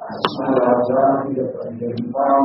అస్మరాచార్యపర్యంతం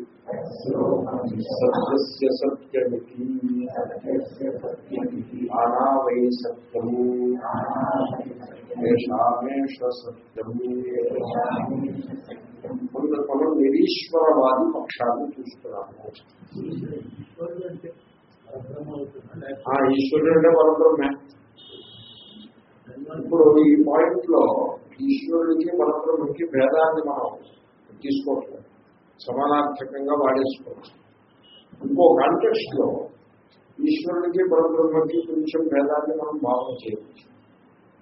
గురుపరంపరా ఓం సహనాభవతు సహనోభవతు సహ వీర్యంకరవాణి కేశవీనావదీతమస్తునాభిషారాణి ఓం శాంతి శాంతి శాంతి తస్యోపనిషత్ సత్యస్య సత్యమితి అనావై సత్యము ఏషామేష సత్యము కొందరు మనం నిరీశ్వరవాది పక్షాన్ని చూస్తున్నాము ఆ ఈశ్వరుడు అంటే పరబ్రహ్మే ఇప్పుడు ఈ పాయింట్లో ఈశ్వరుడికి పరబ్రహ్మకి భేదాన్ని మనం తీసుకోవట్లేదు సమానార్థకంగా వాడేసుకోవచ్చు. ఇంకో కాంటెక్స్ట్లో ఈశ్వరుడికి పరబ్రహ్మకి కొంచెం భేదాన్ని మనం భావన చేయవచ్చు.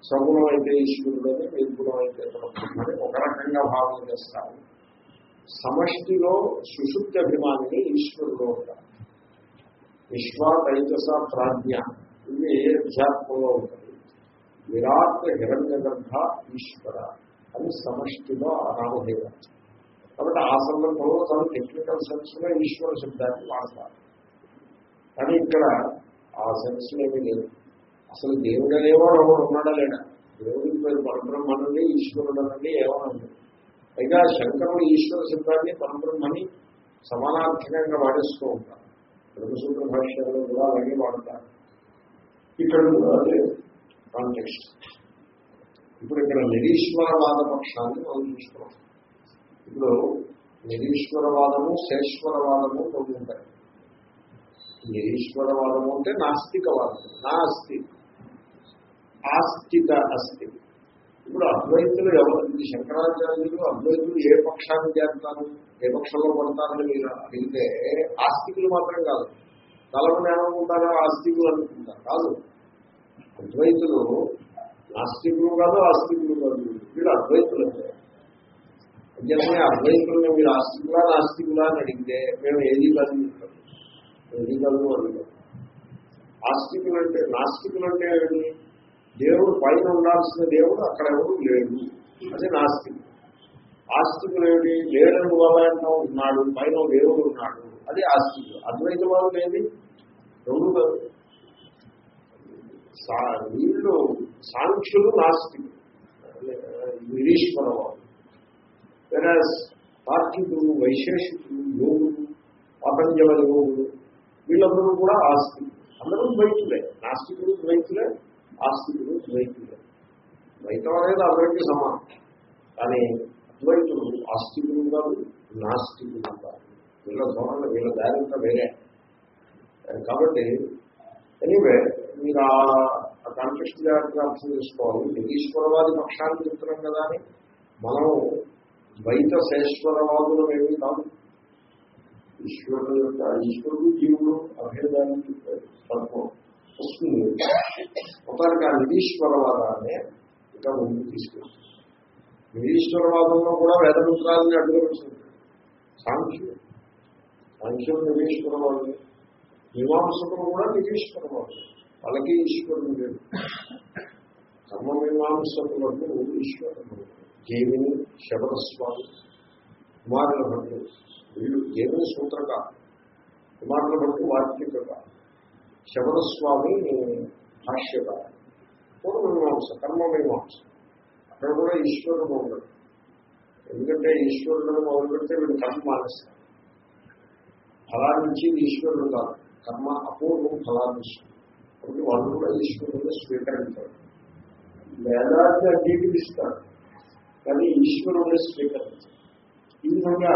సగుణం అయితే ఈశ్వరుడని నిర్గుణం అయితే పరబ్రహ్మని ఒక రకంగా భావన చేస్తారు. సమష్టిలో సుశుద్ధి అభిమానిని ఈశ్వరుడు ఉంటారు విశ్వ ప్రాజ్ఞ ఇవి అధ్యాత్మంలో ఉంటుంది విరాట్ హిరణ్య గర్భ ఈశ్వర అని సమష్టిలో నామధేయం కాబట్టి ఆ సందర్భంలో తను టెక్నికల్ సెన్స్లో ఈశ్వర శబ్దాన్ని వాడతారు కానీ ఇక్కడ ఆ సెన్స్ ఏమీ లేదు. అసలు దేవుడు అనేవాడు ఒకడు ఉన్నాడా లేడా? దేవుడికి పేరు పరబ్రహ్మనండి ఈశ్వరుడు అనండి ఏమనండి? పైగా శంకరుడు ఈశ్వర శబ్దాన్ని పరబ్రహ్మని సమానార్థకంగా వాడేస్తూ ఉంటారు బ్రహ్మసూత్ర భాష్యాల్లో కూడా అలాగే వాడతారు. ఇక్కడ కూడా అదే కాంటెక్స్ట్ ఇప్పుడు ఇక్కడ నిరీశ్వరవాద పక్షాన్ని మనం చూసుకోవాలి. ఇప్పుడు నిరీశ్వరవాదము శేశ్వరవాదము కొన్ని ఉంటాయి. నిరీశ్వరవాదము అంటే నాస్తికవాదం నాస్తి ఆస్తిక అస్తి. ఇప్పుడు అద్వైతులు ఎవరు? శంకరాచార్యులు అద్వైతులు ఏ పక్షాన్ని చేస్తారు? ఏ పక్షంలో పడతారని మీరు అడిగితే ఆస్తికులు మాత్రం కాదు. తలమని ఏమనుకుంటారో ఆస్తికులు అనుకుంటారు. కాదు. అద్వైతులు నాస్తికులు కాదు ఆస్తికులు కాదు. వీళ్ళు అద్వైతులు అంటే అంతేకాని అద్వైతులను మీరు ఆస్తికులా నాస్తికులా అని అడిగితే మేము ఏది కాదు చెప్తాం ఏది కాదు అడుగుతాం ఆస్తికులు అంటే నాస్తికులు అంటే ఏమిటి? దేవుడు పైన ఉండాల్సిన దేవుడు అక్కడ ఎవరు లేడు. అది నాస్తికులు ఆస్తికులు ఏమిటి? లేడని వల్ల ఉన్నాడు? పైన దేవుడు ఉన్నాడు. అది ఆస్తికులు అద్వైత వాళ్ళు ఏది రెండు కాదు వీళ్ళు సాంఖ్యులు నాస్తికులు. నిరీశ్వరవాడు వేరే తార్కికులు వైశేషికులు యోగులు పతంజల యోగులు వీళ్ళందరూ కూడా ఆస్తికులు. అందరూ ద్వైతులే. నాస్తికులు ద్వైతులే ఆస్తికులు ద్వైతులే. ద్వైతం అనేది అందరికీ సమానం. కానీ అద్వైతులు ఆస్తికులు కాదు నాస్తికులు కాదు వీళ్ళ ధోరణ వీళ్ళ దారింత వేరే. కాబట్టి ఎనీవే మీరు ఆ కాంటెక్స్ట్ జాగ్రత్తగా అర్థం చేసుకోవాలి. ఈశ్వరవాది పక్షాన్ని చెప్తున్నాం కదా అని మనం ద్వైత శేశ్వరవాదులు ఏమీ కాదు. ఈశ్వరుడు యొక్క ఈశ్వరుడు జీవుడు అభేదానికి తత్వం వస్తుంది. మొత్తానికి ఆ నిరీశ్వరవాదాన్ని ఇంకా ముందుకు తీసుకొస్తుంది. నిరీశ్వరవాదంలో కూడా వేదమిత్రాలని అడ్డుకొచ్చింది సాంఖ్యం. సాంఖ్యం నిరీశ్వరవాదులు మీమాంసకులు కూడా నిరీశ్వరవాదులు వాళ్ళకి ఈశ్వరుడు లేదు కర్మ మీమాంసకులకు ఈశ్వరుడు జైమిని శబరస్వామి కుమారుల భట్టు వీళ్ళు జైమిని సూత్రక. కుమారుల భట్టు వార్తికక. శబరస్వామి భాష్యక. పూర్వమీమాంస కర్మమీమాంస. అక్కడ కూడా ఈశ్వరుడు ఉండడు ఎందుకంటే ఈశ్వరుడు మొదలు పెడితే వీళ్ళు కర్మ మానేస్తారు ఫలాన్నించి ఈశ్వరుడు కాదు. కర్మ అపూర్వం ఫలాన్ని కాబట్టి వాళ్ళు కూడా ఈశ్వరుడు స్వీకరించారు వేదాన్ని అంగీకరిస్తారు. కానీ ఈశ్వరుడే స్వీకరించాలి ఈ విధంగా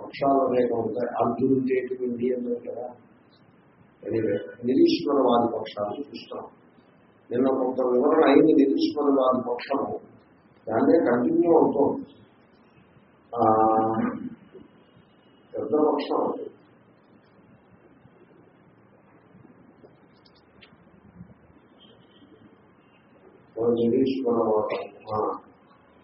పక్షాలు అనేక ఉంటాయి. అర్జును చేతి ఇండి అన్నారు కదా. నిరీశ్వరవాది పక్షాలు చూస్తాం. నిన్న కొంత వివరణ అయింది నిరీశ్వరవాది పక్షము. దాన్నే కంటిన్యూ అవుతోంది పెద్ద పక్షం అవుతుంది నిరీశ్వరవాద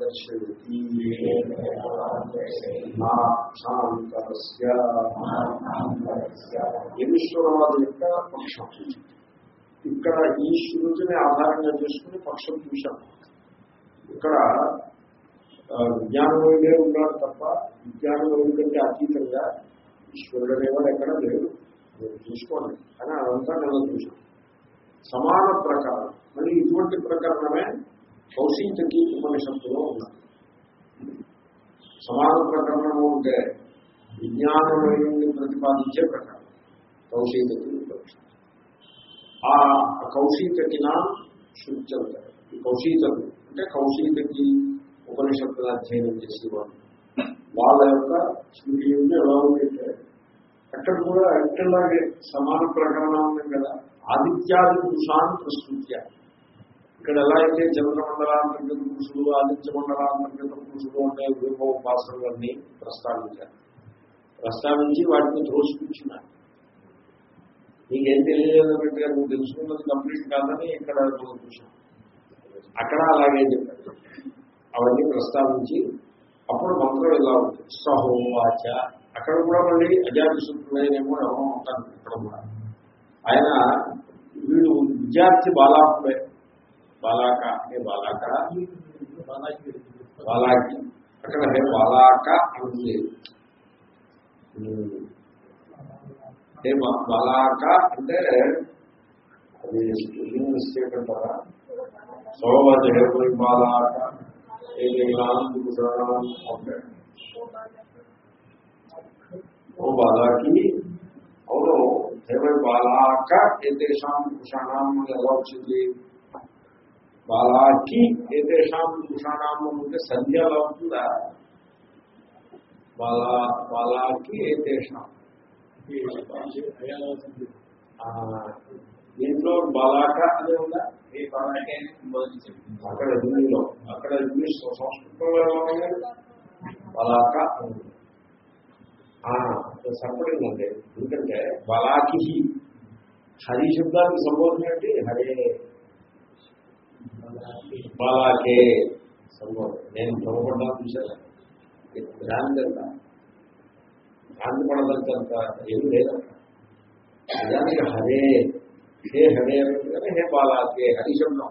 దర్శయతి ఈశ్వరవాది యొక్క పక్షం ఇక్కడ ఈ శృతిని ఆధారంగా చేసుకుని పక్షం చూశాం. ఇక్కడ ఆ, విజ్ఞానమయుడే ఉన్నాడు తప్ప విజ్ఞానమయుడి కంటే అతీతంగా ఈశ్వరుడు అనేవాడు ఎక్కడ లేడు. మీరు చూసుకోండి. కానీ అదంతా నేను చూశాను సమాన ప్రకారం. మళ్ళీ ఇటువంటి ప్రకరణమే కౌశికకి ఉపనిషత్తులో ఉన్నది సమాన ప్రకరణము అంటే విజ్ఞానమయుడిని ప్రతిపాదించే ప్రకరణం. కౌశికకి ఉపనిషత్తు. ఆ కౌశికకిన శుద్ధంటారు ఈ కౌశికలు అంటే కౌశికకి ఉపనిషత్తులు అధ్యయనం చేసేవాళ్ళు వాళ్ళ యొక్క స్మృతి ఏమిటి ఎలా ఉందంటే అక్కడ కూడా ఎక్కడలాగే సమాన ప్రకరణం ఉంది కదా. ఆదిత్యాది పురుషాన్ని ప్రస్తుత్యాన్ని ఇక్కడ ఎలా అయితే చంద్రమండలాంతర్గత పురుషులు ఆదిత్య మండలాంతర్గత పురుషులు అనే రూప ఉపాసనలన్నీ ప్రస్తావించారు. ప్రస్తావించి వాటిని త్రోసిపుచ్చినారు నీకేం తెలియలేదన్నట్టు నువ్వు తెలుసుకున్నది కంప్లీట్ కాదని ఇక్కడ చూసాం అక్కడ అలాగే చెప్పారు. అవన్నీ ప్రస్తావించి అప్పుడు మంత్రం ఇలా ఉంటుంది సహోవాచ. అక్కడ కూడా మళ్ళీ అజాతిశుద్ధులైనేమో ఎవరో ఉంటారు ఇక్కడ కూడా. ఆయన వీడు విద్యార్థి బాలాపుడే బాలాక హే బాలాక. బాలాకి అక్కడ బాలాక అని బా- బాలాక అంటే అది స్పెల్లింగ్ మిస్టేక్ అంటారా? సోమవారం హే పోయి బాలాక. ఏ ఓ బాలాకి అవును. హేమై బాలాక ఏతేషాం పురుషాణం అని ఎలా వచ్చింది? బాలాకి ఏతేషాం పురుషాణం అంటే సంధ్య అలా ఉంటుందా బాలా బాలాకి ఏతేషాం. దీంట్లో బాలాక అనే ఉందా? అక్కడ హిందీలో అక్కడ ఇంగ్లీష్ సంస్కృతంలో బలాక అని ఎందుకంటే బలాకి హరి శబ్దానికి సంబోధన ఏంటి? హరే బలాకే సంబోధన నేను భ్రమపడ్డాను చూసాను భ్రాంతి ఎంత భ్రాంతి పడదంత ఏమి లేదంట నిజానికి హరే హే హరే అంటే హే బాలాకే హరి శబ్దం.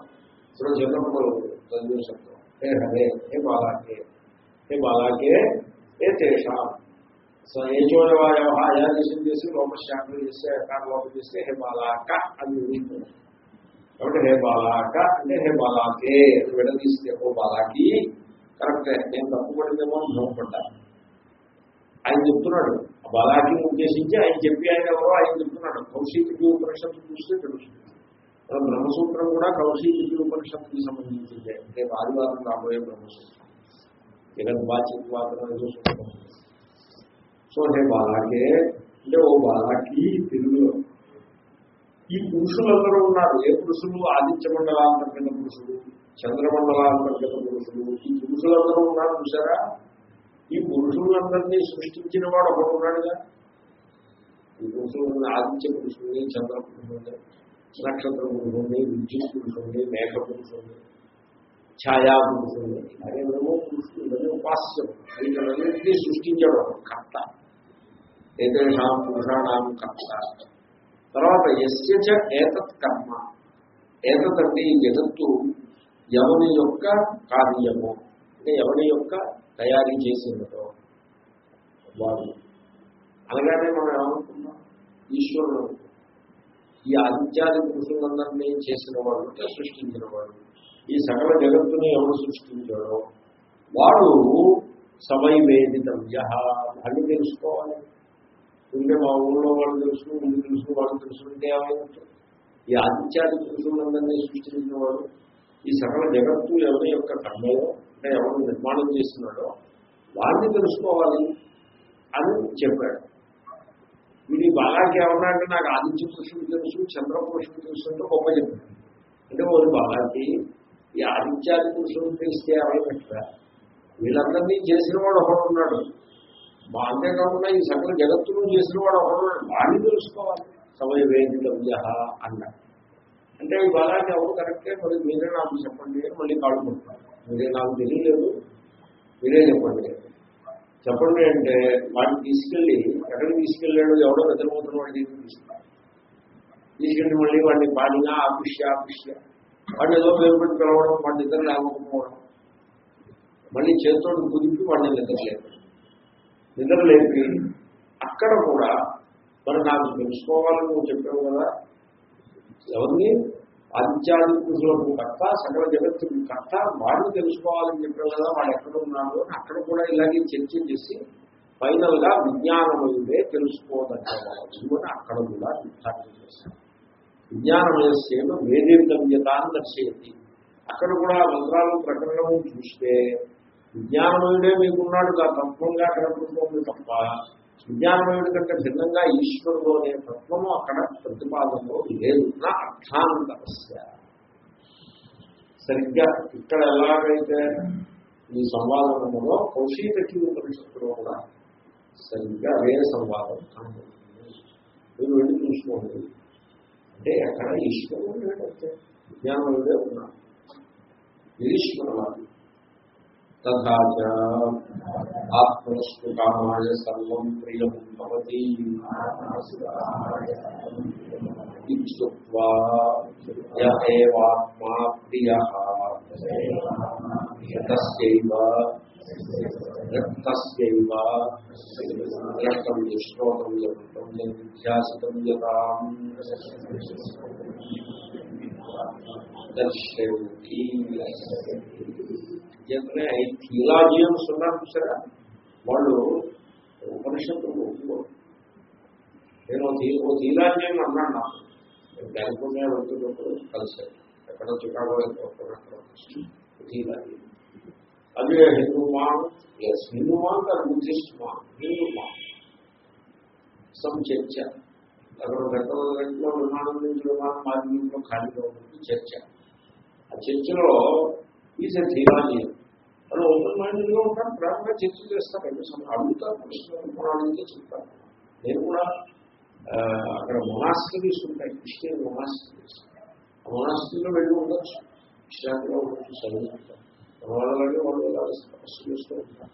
ఇప్పుడు చిన్నప్పుడు చదివిన శబ్దం. హే హరే హే బాలాకే హే బాలాకే హే తేషాం. సో ఏ చోడవాయ అయాదేశం చేసి లోపశాంతులు చేస్తే అకార లోపం చేస్తే హే బాలాక అని ఊహించారు కాబట్టి హే బాలాక అంటే హే బాలాకే అని విడదీస్తే ఓ బాలాకి కరెక్టే నేను తప్పుపడిందేమో అని భ్రమపడ్డా ఆయన చెప్తున్నాడు ఆ బలాకి ఉద్దేశించి ఆయన చెప్పి ఆయన ఎవరో ఆయన చెప్తున్నాడు. కౌశికి ఉపనిషత్తు చూస్తే తెలుస్తుంది. బ్రహ్మసూత్రం కూడా కౌశికి ఉపనిషత్తుకి సంబంధించిందే. అంటే ఆదివారం రాబోయే బ్రహ్మసూత్రం. జగద్వాచిత్వాదం ఏదో సో హే బాలాకే అంటే ఓ బాలాకి తెలుగులో ఈ పురుషులందరూ ఉన్నారు. ఏ పురుషులు? ఆదిత్య మండలాంతర్గత పురుషులు చంద్రమండలాంతర్గత పురుషులు. ఈ పురుషులందరూ ఉన్నారు చూసారా ఈ పురుషులందరినీ సృష్టించిన వాడు ఒకడున్నాడుగా ఈ పురుషులు ఆదిత్య పురుషుల్ని చంద్ర పురుషుల్ని నక్షత్ర పురుషుల్ని విద్యుత్ పురుషుల్ని మేఘ పురుషుల్ని ఛాయా పురుషుల్ని అదేమేమో పురుషులు ఇవన్నీ ఉపాస్యం. వీటన్నింటినీ సృష్టించాడు కర్త. ఏదేషాం పురుషాణం కర్త. తర్వాత ఎస్యచ ఏతత్ కర్మ. ఏతత్ అంటే ఈ జగత్తు ఎవని యొక్క కార్యము. అంటే ఎవరి యొక్క తయారీ చేసినదో వాడు. అనగానే మనం ఏమనుకున్నాం ఈశ్వరుడు. ఈ ఆదిత్యాది పురుషులందరినీ చేసిన వాడు అంటే సృష్టించిన వాడు. ఈ సకల జగత్తుని ఎవరు సృష్టించాడో. వాడు సవై వేదితవ్య అని తెలుసుకోవాలి. ఉంటే మా ఊళ్ళో వాళ్ళు తెలుసు ముందు తెలుసు వాళ్ళు తెలుసుకుంటే ఏమైనట్టు ఈ ఆదిత్యాది పురుషులందరినీ సృష్టించిన వాడు. ఈ సకల జగత్తు ఎవరి యొక్క కర్మయో అంటే ఎవరు నిర్మాణం చేస్తున్నాడో వాడిని తెలుసుకోవాలి అని చెప్పాడు. వీడి బాలాకి ఏమన్నా అంటే నాకు ఆదిత్య పురుషుడు తెలుసు చంద్ర పురుషుడు తెలుసు అంటే గొప్ప చెప్పాడు. అంటే వాడు బాలాకి ఈ ఆదిత్యాది పురుషుడు తెలిస్తే ఏమైనట్టుగా వీళ్ళందరినీ చేసిన వాడు ఒకడు ఉన్నాడు మా అంతేకాకుండా ఈ సకల జగత్తును చేసిన వాడు ఒకడు వాడిని తెలుసుకోవాలి. సమయ వేదితవ్య అన్నాడు అంటే ఈ ఎవరు కరెక్టే. మరి మీరే నాకు చెప్పండి మళ్ళీ కాళ్ళు కొడతారు మీరే నాకు తెలియలేదు. మీరే చెప్పండి. చెప్పండి అంటే వాడిని తీసుకెళ్ళి ఎక్కడికి తీసుకెళ్ళాడు ఎవడో నిద్రపోతున్న వాడిని దగ్గరికి తీసుకెళ్ళి. మళ్ళీ వాడిని పాడినా ఆపిష్య ఆపిష్య. వాడిని ఏదో పేరు పెట్టి పిలవడం వాడిని నిద్ర లేకపోవడం. మళ్ళీ చేతితో కుదిపి వాడిని నిద్రలేదు నిద్రలేపి అక్కడ కూడా మరి నాకు తెలుసుకోవాలని నువ్వు చెప్పావు కదా. ఎవరిని? ఆదిత్యాది పురుషులకు కర్త సకల జగత్తుకు కర్త వాడిని తెలుసుకోవాలని చెప్పావు కదా వాడు ఎక్కడ ఉన్నాడు అని అక్కడ కూడా ఇలాగే చర్చ చేసి ఫైనల్గా విజ్ఞానమయుడే తెలుసుకోదగ్గవాడు అని అక్కడ కూడా నిర్ధారణ చేశారు విజ్ఞానమయస్సేవ వేదితవ్యతాన్ని దర్శయతి. అక్కడ కూడా ఆ మంత్రాలు ప్రకటనము చూస్తే విజ్ఞానమయుడే మీకున్నాడు తత్వంగా కనపడుతోంది తప్ప. విజ్ఞానమయుడి కంటే భిన్నంగా ఈశ్వరుడు అనే తత్వము అక్కడ ప్రతిపాదనలో లేదు. నా అర్థాంతరస్య సరిగ్గా ఇక్కడ ఎలాగైతే ఈ సంవాదములో కౌశీతకి ఉపనిషత్తులో కూడా సరిగ్గా అదే సంవాదం కనబడుతుంది. మీరు వెళ్ళి చూసుకోండి. అంటే అక్కడ ఈశ్వరుడు లేదంటే విజ్ఞానమయుడే ఉన్నాడు. ఈశ్వరవాది తథా ఆత్మనస్సు కామాయ సర్వం ప్రియం భవతి ఇత్యుక్త్వా య ఏవాత్మా ప్రియః తస్యైవ శ్రోతం యతం దర్శయతి ఎందుకంటే థియలాజియన్స్ ఉన్నారు చూసారా వాళ్ళు ఉపనిషత్తులు ఒప్పుకోరు. నేను ఓ- ఓ థియలాజియన్ అన్నాను నాకు. క్యాలిఫోర్నియా వెళ్తున్నప్పుడు కలిసాను ఎక్కడ చికాగో థియలాజియన్ అది హిందూ మా ఎస్ హిందూ మా కాదు బుద్ధిస్ట్ మా హిందూ మా సమ్ చర్చ. అక్కడ గంటల ఇంట్లో విమానం నుంచి విమానం మార్గంలో ఖాళీగా ఉంటుంది చర్చ. ఆ చర్చలో ఈజ్ ఎ థియలాజియన్ వాళ్ళు ఓపెన్ మైండెడ్గా ఉంటాను ప్రేమగా చర్చ చేస్తారు అంటే సమ- అడుగుతారు ప్రశ్నలు అడిగితే చెప్తారు నేను కూడా అక్కడ మొనాస్టరీస్ ఉంటాయి క్రిస్టియన్ మొనాస్టరీస్ ఆ మొనాస్టరీలో వెళ్ళి ఉండొచ్చు. విశ్రాంతిగా ఉండొచ్చు చదువుకుంటారు వాళ్ళలాగే వాళ్ళు ఇలా తపస్సు చేస్తూ ఉంటారు.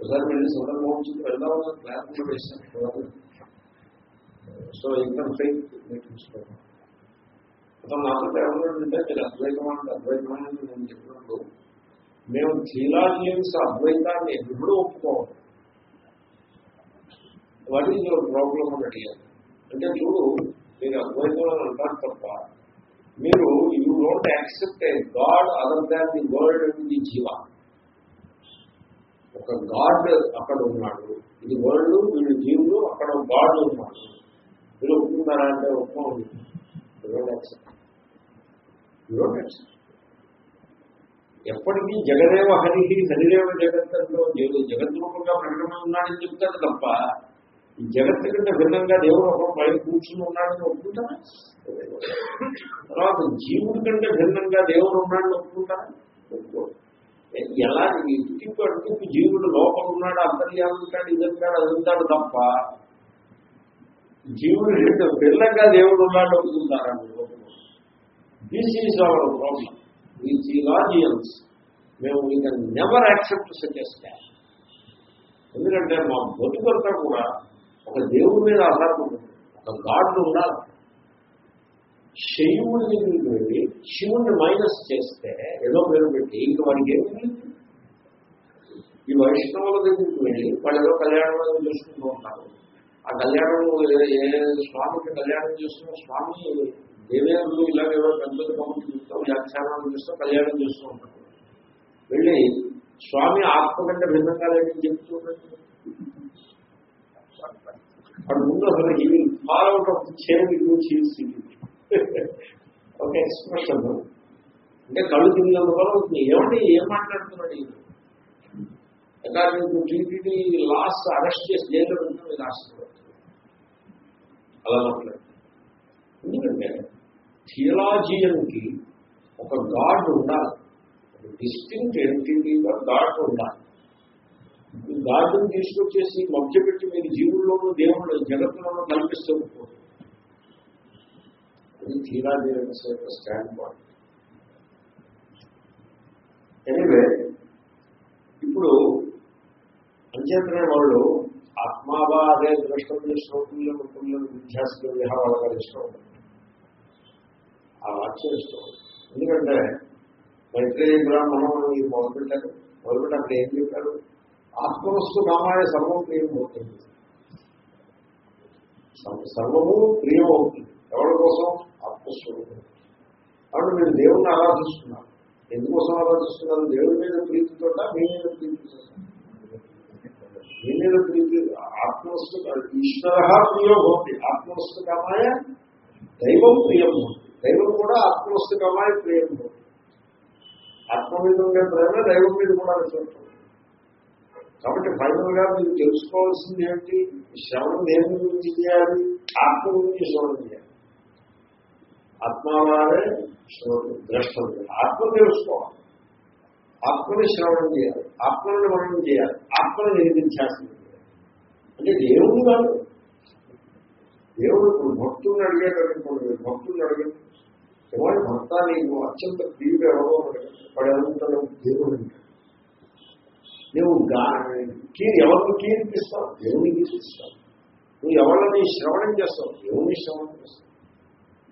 ఒకసారి వెళ్ళి సందర్భం వచ్చింది వెళ్దామని ప్లాన్ కూడా వేశాను. సో ఇంకా ఫెయిత్ నేర్పించుకోవడం అతను నాతో ఏమన్నాడంటే మీరు అద్వైతం అంటే అద్వైతం అని నేను చెప్పినప్పుడు మేము థీలాజియన్స్ అద్వైతాన్ని ఎప్పుడూ ఒప్పుకోవాలి వాట్ ఈజ్ యువర్ ప్రాబ్లం అని అడిగాను అంటే చూడు మీరు అద్వైతం అని అంటారు తప్ప మీరు you don't accept a god other than the world and the జీవ. ఒక గాడ్ అక్కడ ఉన్నాడు ఇది వరల్డ్ వీళ్ళు జీవులు అక్కడ గాడ్ ఉన్నాడు. మీరు ఒప్పుకున్నారా అంటే ఒప్పుకోండి. యాక్సెప్ట్ ఎప్పటికీ జగదేవ హరి హరిదేవ జగత్తులో జగద్రూపంగా ప్రకటన ఉన్నాడని చెప్తాడు తప్ప ఈ జగత్తు కంటే భిన్నంగా దేవుడు ఒక పైన కూర్చుని ఉన్నాడని ఒప్పుకుంటారా తర్వాత జీవుడి కంటే భిన్నంగా దేవుడు ఉన్నాడని ఒప్పుకుంటారా ఒప్పుకోడు. ఎలా ఇటుకు అటుకు జీవుడు లోపల ఉన్నాడు అంతర్యాలు ఉంటాడు ఇదంటాడు అది ఉంటాడు తప్ప జీవుడు భిన్నంగా దేవుడు ఉన్నాడు ఒప్పుకుంటారా దిస్ ఈజ్ అవర్ ప్రాబ్లం ఈ థియలాజియన్స్ మేము we can never accept suggest ఎందుకంటే మా బతుకంతా కూడా ఒక దేవుడి మీద ఆధారపడి ఒక గాడ్ ఉండాలి శివుడి దగ్గరికి వెళ్ళి శివుణ్ణి మైనస్ చేస్తే ఏదో పేరు పెట్టి ఇంక వాడికి ఏమి మిగిలింది? ఈ వైష్ణవుల దగ్గరికి వెళ్ళి వాళ్ళు ఏదో కళ్యాణం చేసుకుంటూ ఉంటారు. ఆ కళ్యాణం ఏ- ఏ స్వామికి కళ్యాణం చేస్తున్న స్వామి దేవేంద్రులు ఇలాగేవో పెద్దలు కమిటీ చూస్తావు వ్యాఖ్యానాలు చూస్తావు కళ్యాణం చేస్తూ ఉంటారు వెళ్ళి స్వామి ఆత్మ కంటే భిన్నంగా లేదని చెప్తూ అక్కడ ముందు అసలు ఈ ఫాల్ అవుట్ ఆఫ్ చేరి చూసి ఒక ఎక్స్ప్రెషన్ అంటే కళ్ళు తిరిగినందువల్ల అవుతుంది ఏమంటే ఏం మాట్లాడుతున్నాడు ఈయన? అకార్డింగ్ టీటీడీ లాస్ అరెస్ట్ చేసి జైల్లో ఉంటే మీరు అలా మాట్లాడుతుంది ఎందుకంటే థియలాజియన్కి ఒక గాడ్ ఉండాలి. డిస్టింక్ట్ ఎంటిటీగా గాడ్ ఉండాలి. గాడ్ని తీసుకొచ్చేసి మభ్యపెట్టి మీరు జీవుల్లోనూ దేవుళ్ళు జగత్తులోనూ కల్పిస్తూ ఉంటుంది అది థియలాజియన్స్ యొక్క స్టాండ్ పాయింట్ ఎనివే ఇప్పుడు అంచేతనే వాళ్ళు ఆత్మావా అదే దృష్టం చేసిన పుణ్యం పుణ్యం విద్యాసులు విహారాలుగా ఇష్టం ఉంటుంది ఆ వాక్యం ఇష్టం ఎందుకంటే మైత్రేయ బ్రాహ్మణం అని మొదలుపెట్టారు మొదలుపెట్టి అక్కడ ఏం చెప్పారు ఆత్మవస్తు కామాయ సర్వం ప్రియం అవుతుంది. సర్వము ప్రియం అవుతుంది. ఎవరి కోసం? ఆత్మస్వరూపం. కాబట్టి మీరు దేవుణ్ణి ఆరాధిస్తున్నారు. ఎందుకోసం ఆరాధిస్తున్నారు? దేవుడి మీద ప్రీతితో మీ మీద ప్రీతి మీ మీద ప్రీతి ఆత్మవస్తు ఈశ్వర ప్రియం అవుతుంది ఆత్మవస్తు కామాయ దైవం ప్రియం అవుతుంది దైవం కూడా ఆత్మవస్తు ప్రేమ ఆత్మ మీద ఉండే ప్రేమ దైవం మీద కూడా చూస్తుంది కాబట్టి ఫైనల్గా మీరు తెలుసుకోవాల్సింది ఏంటి? శ్రవణం దేని గురించి చేయాలి? ఆత్మ గురించి శ్రవణం చేయాలి. ఆత్మవారే ద్రష్టం. ఆత్మ తెలుసుకోవాలి. ఆత్మని శ్రవణం చేయాలి. ఆత్మని మనం చేయాలి. ఆత్మని నిర్మించాల్సింది అంటే దేవుడు కాదు. దేవుడు ఇప్పుడు భక్తుల్ని అడిగేటటువంటి భక్తుల్ని అడిగింది ఎవరి భర్త నీకు అత్యంత ప్రియుడు ఎవరో అడగండి పడేంతలో దేవుడు నువ్వు కీర్ ఎవరిని కీర్తిస్తావు? దేవుని కీర్తిస్తావు. నువ్వు ఎవరిని శ్రవణం చేస్తావు? దేవుని శ్రవణం చేస్తావు.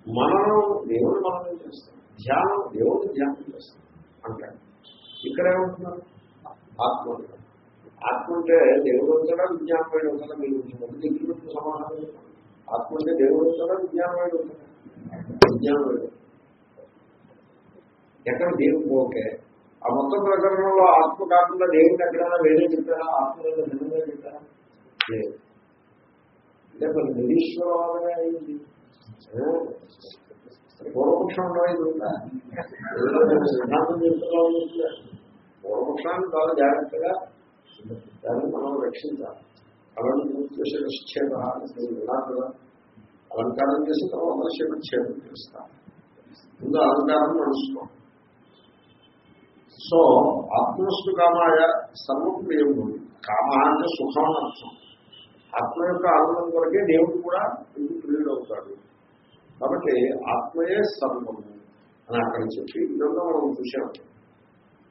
మననం దేవుని మననం చేస్తాం ధ్యానం దేవుని ధ్యానం చేస్తాం అంటాడు. ఇక్కడ ఏమంటున్నారు? ఆత్మ ఆత్మ అంటే దేవుడు అవుతాడా విజ్ఞానమైన అవుతాడా మీరు దగ్గర సమాధానం ఆత్మ అంటే దేవుడు వస్తాడా విజ్ఞానమైన అవుతాడా ఎక్కడ దేవుడు ఓకే ఆ మొత్తం ప్రకరణంలో ఆత్మ కాకుండా దేవుడిని ఎక్కడైనా వేరే చెప్పారా? ఆత్మ భిన్నంగా చెప్పారా? లేదు. అంటే మరి నిరీశ్వరవాదమే అయింది. పూర్వపక్షం ఉండేది పూర్వపక్షాన్ని చాలా జాగ్రత్తగా దాన్ని మనం రక్షించాలి. అలాంటి పూర్తి శిక్షేద వినాలి అలంకారం చేసి తర్వాత శిక్షేదం చేస్తాం ముందు అలంకారం నడుస్తాం సో ఆత్మస్తు కామాయ సర్వప్రియం కామ అంటే సుఖం అని అర్థం. ఆత్మ యొక్క ఆనందం కొరకే దేవుడు కూడా ఇది ప్రియుడు అవుతాడు. కాబట్టి ఆత్మయే సర్వము అని అక్కడ చెప్పి ఇదంతా మనం చూసాం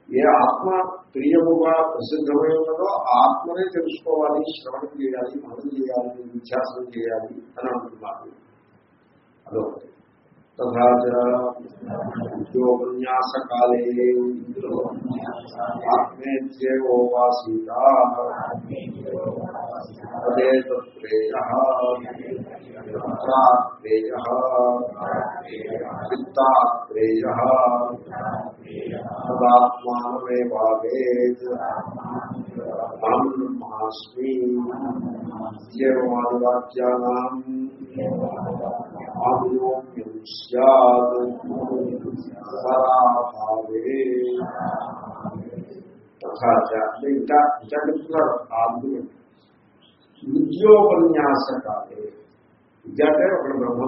ఏ ఆత్మ ప్రియముగా ప్రసిద్ధమై ఉన్నదో ఆత్మనే తెలుసుకోవాలి శ్రవణం చేయాలి మననం చేయాలి విధ్యాసనం చేయాలి అని అంటున్నారు అదొకటి తథాచోపన్యాసకాలే ఆత్మేత్యేవోవాసీత అదే తత్రేయ పుత్రాత్రేయ చిత్తాత్రేయ తదాత్మానమేవావేత్ అహం బ్రహ్మాస్మి ఇత్యేవమాదివాక్యానాం ఆవియోమ్యం స్యాద్ పరాభావే తథాచ అంటే ఇంకా ఇంకా చెప్తున్నాడు ఆర్గ్యుమెంట్ విద్యోపన్యాసకాలే విద్య అంటే ఒక బ్రహ్మ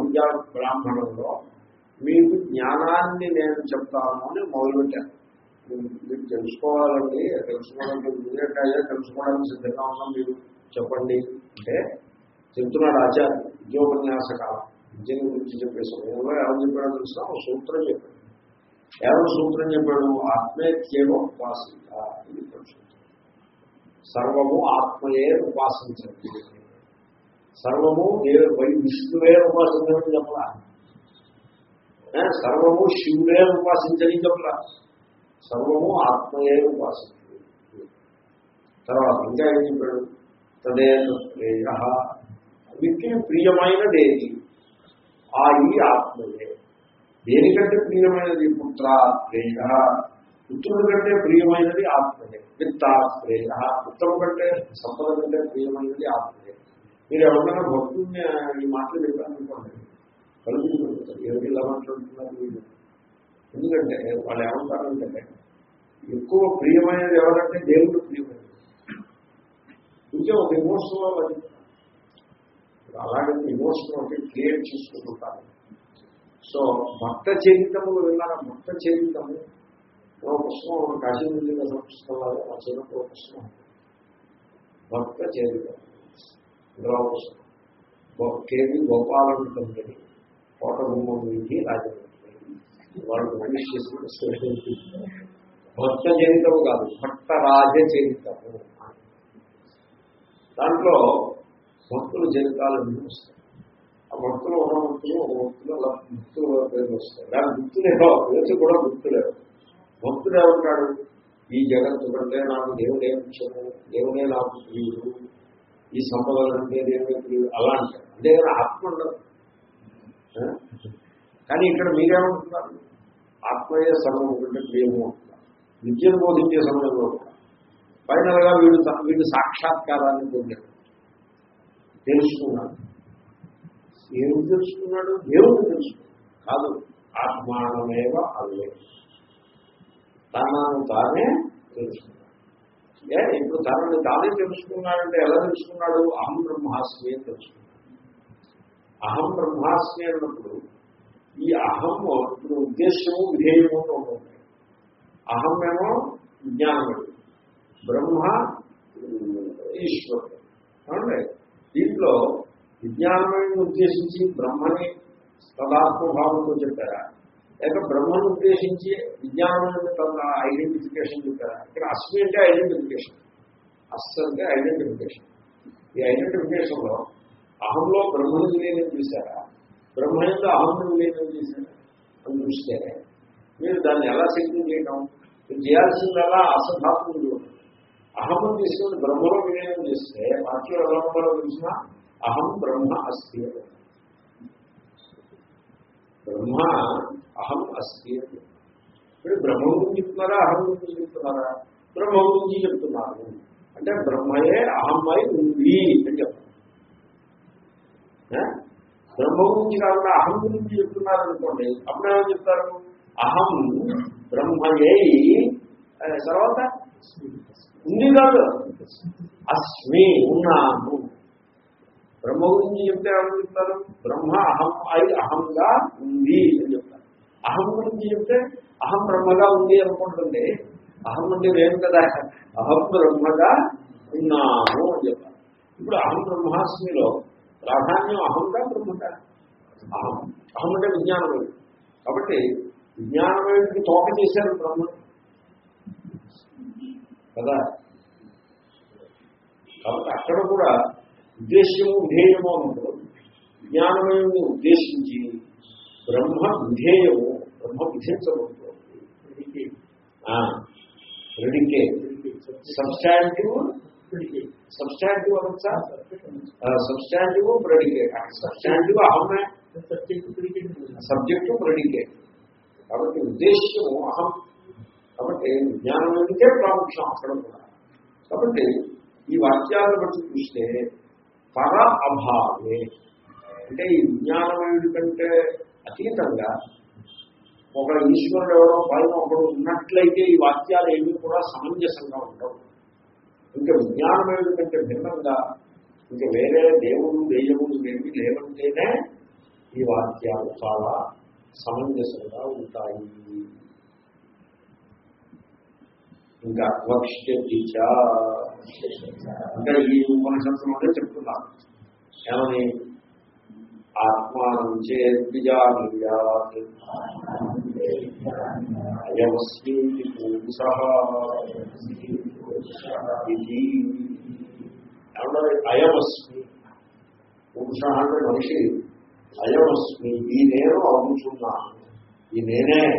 బ్రాహ్మణంలో మీకు జ్ఞానాన్ని నేను చెప్తాను అని మొదలుపెట్టాను మీరు తెలుసుకోవాలండి తెలుసుకోవడానికి వివేకాయ తెలుసుకోవడానికి సిద్ధంగా ఉన్నాం మీరు చెప్పండి అంటే చెప్తున్నాడు ఆచార్య విద్యోపన్యాస కాలం విద్యను గురించి చెప్పే సమయంలో ఎవరు చెప్పాడో తెలుసా? ఒక సూత్రం చెప్పాడు. ఎవరు సూత్రం చెప్పాడు? ఆత్మేత్యేవ ఉపాసిత ఇది తెలుసు. సర్వము ఆత్మయే ఉపాసించండి. సర్వము వై విష్ణువే ఉపాసించమని చెప్పలా? సర్వము శివుడే ఉపాసించని చెప్పలా? సర్వము ఆత్మయే ఉపాసించండి. తర్వాత ఇంకా ఏం చెప్పాడు? తదే ప్రేయ. వీటికి ప్రియమైనదేది ఆ ఈ ఆత్మయే. దేనికంటే ప్రియమైనది పుత్ర ప్రేయ? పుత్రుడు కంటే ప్రియమైనది ఆత్మయే విత్తాశ్రేయ పుత్రుడు కంటే సంపద కంటే ప్రియమైనది ఆత్మయే మీరు ఎవరైనా భక్తుల్ని ఈ మాటలు చెప్పాలనుకోండి కలుగుతుంది ఎవరు ఇలా మాట్లాడుతున్నారు వీళ్ళు? ఎందుకంటే వాళ్ళు ఏమంటారంటే ఎక్కువ ప్రియమైనది ఎవరంటే దేవుడు ప్రియమైనది. ఇంకే ఒక ఇమోషనల్ అది. అలాగే ఇమోషన్ ఒకటి క్రియేట్ చేసుకుంటుంటారు. సో భక్త చరితము విన్నారా? భక్త చరితము ఒక పుస్తకం కాశీ నుంచి పుస్తకాలు ఆ చిన్నప్పుడు ఒక పుస్తకం భక్త చేరిక. ఇందులో పుస్తకం. కేవీ గోపాలను కంపెనీ కోట గుమ్మం నుంచి రాజమండ్రి. వాళ్ళు పబ్లిష్ చేసిన భక్త చరితము కాదు భక్త రాజ చరితము దాంట్లో భక్తుల చరితాలన్నీ వస్తాయి. ఆ భక్తులు ఉన్న భక్తులు ఒక భక్తులు అలా గుర్తులు పేర్లు వస్తాయి. దాని గుర్తులేదో పేర్లు కూడా గుర్తులేవు? భక్తుడు ఏమంటాడు? ఈ జగత్తు కంటే నాకు దేవుడే ముఖ్యము దేవుడే నాకు ప్రియుడు ఈ సంపదలంటే దేవుడే ప్రియుడు అలా అంటారు అంతేగాని ఆత్మ ఉండదు. కానీ ఇక్కడ మీరేమంటున్నారు? ఆత్మయే సమయం కంటే ప్రియము అంటున్నారు విద్యను బోధించే సమయంలో ఫైనల్గా వీడు వీడు సాక్షాత్కారాన్ని పొందాడు. తెలుసుకున్నాడు. ఏమి తెలుసుకున్నాడు? దేవుడు తెలుసుకున్నాడు. కాదు ఆత్మానమేవ అల్లే తనను తానే తెలుసుకున్నాడు ఏ ఇప్పుడు తనని తానే తెలుసుకున్నాడంటే ఎలా తెలుసుకున్నాడు? అహం బ్రహ్మాస్మి అని తెలుసుకున్నాడు అహం బ్రహ్మాస్మి అన్నప్పుడు ఈ అహం ఇప్పుడు ఉద్దేశము విధేయము ఉంటుంది. అహం ఏమో విజ్ఞానముడు బ్రహ్మ ఈశ్వరుడు. అవునండి దీంట్లో విజ్ఞానమైన ఉద్దేశించి బ్రహ్మని తదాత్మభావంతో చెప్పారా? లేక బ్రహ్మను ఉద్దేశించి విజ్ఞానమైన తన ఐడెంటిఫికేషన్ చెప్పారా ఇక్కడ అస్మి అంటే ఐడెంటిఫికేషన్ అస్ అంటే ఐడెంటిఫికేషన్ ఈ ఐడెంటిఫికేషన్లో అహంలో బ్రహ్మను విలీనం చేశారా? బ్రహ్మ యొక్క అహంను విలీనం చేశారా? అని చూస్తే మీరు దాన్ని ఎలా సిద్ధం చేయటం? మీరు చేయాల్సిందల్లా అసధాత్ములు అహం తీసుకుని బ్రహ్మలో విలీనం చేస్తే వాక్యం ఎలా ఉండాలో తెలిసిన అహం బ్రహ్మ అస్థి బ్రహ్మ అహం అస్థి మీరు బ్రహ్మ గురించి చెప్తున్నారా అహం గురించి చెప్తున్నారా? బ్రహ్మ గురించి చెప్తున్నారు. అంటే బ్రహ్మయే అహమ్మై ఉంది అని చెప్తారు బ్రహ్మ గురించి కాకుండా అహం గురించి చెప్తున్నారు అనుకోండి అప్పుడేమో చెప్తారు? అహం బ్రహ్మయే తర్వాత ఉంది కాదు. అస్మి. ఉన్నాను బ్రహ్మ గురించి చెప్తే ఏమని చెప్తారు? బ్రహ్మ అహం అయి అహంగా ఉంది అని చెప్తారు. అహం గురించి చెప్తే అహం బ్రహ్మగా ఉంది అనుకుంటుంది అహం అంటే ఏం కదా? అహం బ్రహ్మగా ఉన్నాను అని చెప్తారు. ఇప్పుడు అహం బ్రహ్మాస్మిలో ప్రాధాన్యం అహంగా బ్రహ్మగా? అహం. అహం అంటే విజ్ఞానమయుడు కాబట్టి విజ్ఞానమేటికి తోక చేశారు బ్రహ్మ? కదా? కాబట్టి అక్కడ కూడా ఉద్దేశ్యము విధేయము అన్నప్పుడు విజ్ఞానమయుడిని ఉద్దేశించి బ్రహ్మ విధేయము బ్రహ్మ విధించబడుతుంది రెడికే సబ్స్టాంటివ్ సబ్స్టాంటివ్ అనొచ్చా సబ్స్టాంటివ్ ప్రెడికేట్ సబ్స్టాంటివ్ అహమే సబ్జెక్టు ప్రెడికేట్ కాబట్టి ఉద్దేశ్యము అహం। కాబట్టి విజ్ఞానమయుడికే ప్రాముఖ్యం అక్కడ కూడా। కాబట్టి ఈ వాక్యాలను బట్టి చూస్తే పర అభావే అంటే ఈ విజ్ఞానమయుడి కంటే అతీతంగా ఒక ఈశ్వరుడు ఎవరో పైన ఒకడు ఉన్నట్లయితే ఈ వాక్యాలు ఏమీ కూడా సమంజసంగా ఉండవు. ఇంకా విజ్ఞానమయుడి కంటే భిన్నంగా ఇంకా వేరే దేవుడు దెయ్యములు ఏమి లేవంటేనే ఈ వాక్యాలు చాలా సమంజసంగా ఉంటాయి. ఇంకా వక్ష్యతిచ అంటే ఈ ఉపనిషత్తులోనే చెప్తున్నారు ఏమని? ఆత్మానం చేద్విజానీయాత్ అయమస్మీ పురుష ఇది. ఏమన్నది అయమస్మి. పురుష అంటే మనిషి. అయమస్మి. ఈ నేను అవుతున్నాను ఈ నేనే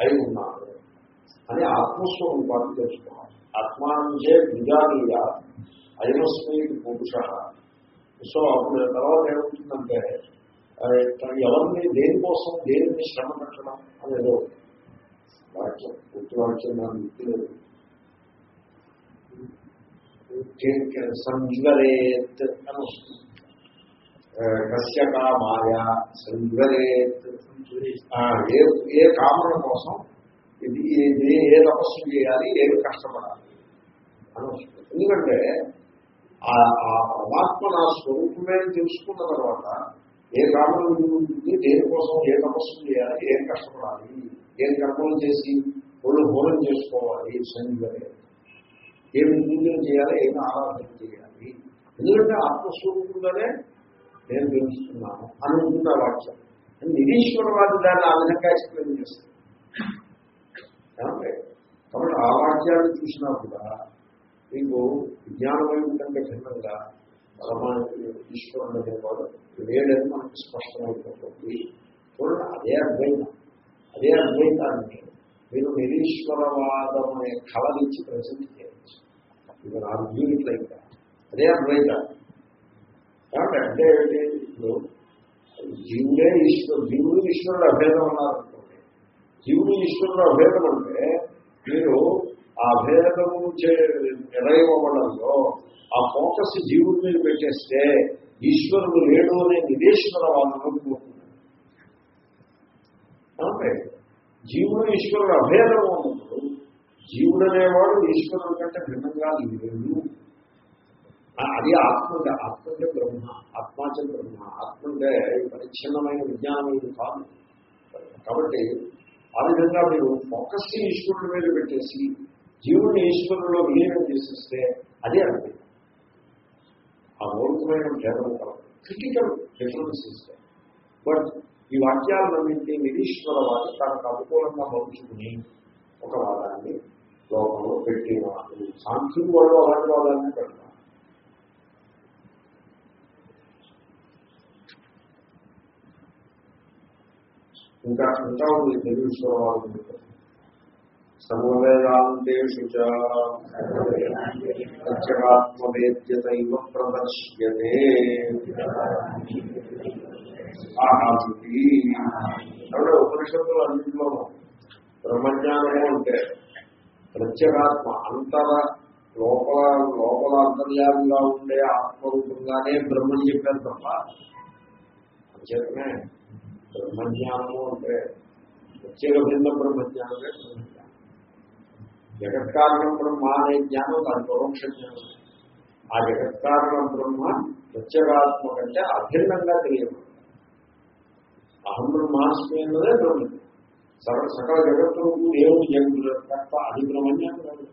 అయి ఉన్నాను. అని ఆత్మస్వరూపాన్ని తెలుసుకోవాలి. ఆత్మానుంచే నిజానీయ అయమస్మి పురుష. సో అప్పుడు తర్వాత ఏమవుతుందంటే ఎవరిని దేనికోసం దేనిని శ్రమ పెట్టడం అనేదో వాక్యం పూర్తి వాక్యం నాకు గుర్తులేదు. సంజ్వరేత్ అని వస్తుంది. కశ్య కామాయ సంజ్వరేత్. ఏ ఏ కామన కోసం ఇది ఏ తపస్సు చేయాలి ఏమి కష్టపడాలి? అని వస్తుంది ఎందుకంటే ఆ ఆ పరమాత్మ నా స్వరూపమే తెలుసుకున్న తర్వాత ఏ కామన ఉంటుంది దేనికోసం ఏ తపస్సు చేయాలి ఏం కష్టపడాలి ఏం కర్మలు చేసి ఒళ్ళు హోరం చేసుకోవాలి సంజీవనే ఏమి పూజలు చేయాలి ఏమి ఆరాధన చేయాలి. ఎందుకంటే ఆత్మస్వరూపంగానే నేను తెలుస్తున్నాను అని ఉంటుంది ఆ వాక్యం. నిరీశ్వరవాది దాన్ని ఆ విధంగా ఎక్స్ప్లెయిన్ చేస్తాను కాబట్టి ఆ వాక్యాన్ని చూసినా కూడా మీకు విజ్ఞానమైన కంటే భిన్నంగా పరమాత్మ ఈశ్వరుడు అనేవాడు లేడని మనకు స్పష్టమైపోతుంది. చూడండి అదే అద్వైతం. అదే అద్వైతాన్ని మీరు నిరీశ్వరవాదం అనే కళనిచ్చి ప్రజెంట్ చేయవచ్చు ఇది నాలుగు యూనిట్లు అయితే అదే అద్వైతం. కాబట్టి అంటే ఏంటి? ఇప్పుడు జీవుడే ఈశ్వరుడు జీవుడు ఈశ్వరుడు అభేదం అన్నారనుకోండి. జీవుడు ఈశ్వరుడు అభేదం అంటే మీరు ఆ భేదము నిలయవ్వడంలో ఆ ఫోకస్ జీవుడి మీద పెట్టేస్తే ఈశ్వరుడు లేడు అనే నిదేశ్వర వాళ్ళు పోతుంది జీవుడు ఈశ్వరుడు అభేదం ఉన్నప్పుడు జీవుడు అనేవాడు ఈశ్వరుడు కంటే భిన్నంగా లేదు ఆ, అది ఆత్మ అంటే ఆత్మ అంటే బ్రహ్మ ఆత్మాచ బ్రహ్మ ఆత్మ అంటే పరిచ్ఛిన్నమైన విజ్ఞానం ఇది కాదు. కాబట్టి ఆ విధంగా మీరు ఫోకస్ ఈశ్వరుడి మీద పెట్టేసి జీవుని ఈశ్వరులో విలీనం చేసేస్తే అదే అంతే. ఆ మౌలికమైన భేదం క్రిటికల్ డిఫరెన్స్ ఇస్తే బట్ ఈ వాక్యాలన్నింటి నిరీశ్వరవాది తనకు అనుకూలంగా మలుచుకుని ఒక వాదాన్ని లోకంలో పెట్టేవాడు సాంఖ్యులు వాళ్ళు అలాంటి వాదాన్ని పెడతారు. ఇంకా ఇంకా ఉంది నిరీశ్వరవాదం సర్వవేదాంతేషు సత్యగాత్మవేద్యతైవ ప్రదర్శ్యతే ఆహాసి కాబట్టి ఉపనిషత్తులు అన్నింటిలోనూ బ్రహ్మజ్ఞానము అంటే ప్రత్యేగాత్మ అంతర లోపల లోపల అంతర్యాలుగా ఉండే ఆత్మరూపంగానే బ్రహ్మని చెప్పారు తప్ప అంచేతనే బ్రహ్మజ్ఞానము అంటే ప్రత్యేక భిన్న బ్రహ్మజ్ఞానమే బ్రహ్మజ్ఞానం జగత్కారణం బ్రహ్మ అనే జ్ఞానం దాని పరోక్ష జ్ఞానం ఆ జగత్కారణం బ్రహ్మ ప్రత్యేగాత్మ కంటే అభిన్నంగా తెలియదు అహం బ్రహ్మాస్మి అన్నదే బ్రహ్మ. సకల సకల జగత్తులకు దేవుడు జగత్తులు తప్ప అది బ్రహ్మజ్ఞానం కాదు.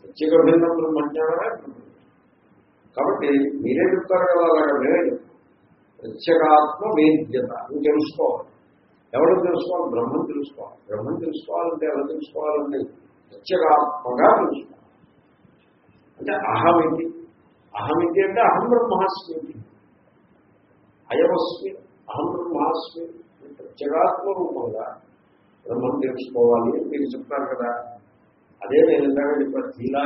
ప్రత్యేక భిన్నం బ్రహ్మజ్ఞానమే కాబట్టి మీరే చెప్తారు కదా అలాగే లేదు ప్రత్యేగాత్మ వేద్యత నువ్వు తెలుసుకోవాలి. ఎవరు తెలుసుకోవాలి? బ్రహ్మం తెలుసుకోవాలి. బ్రహ్మం తెలుసుకోవాలంటే ఎలా తెలుసుకోవాలంటే ప్రత్యేగాత్మగా అంటే అహమితి. అహమితి అంటే అహం బ్రహ్మాస్మి అయమస్మి అహం బ్రహ్మాస్మి ప్రత్యేగాత్మ రూపంగా బ్రహ్మం తెలుసుకోవాలి అని మీరు చెప్తారు కదా. అదే నేను ఇందాక చెప్పాను ఇలా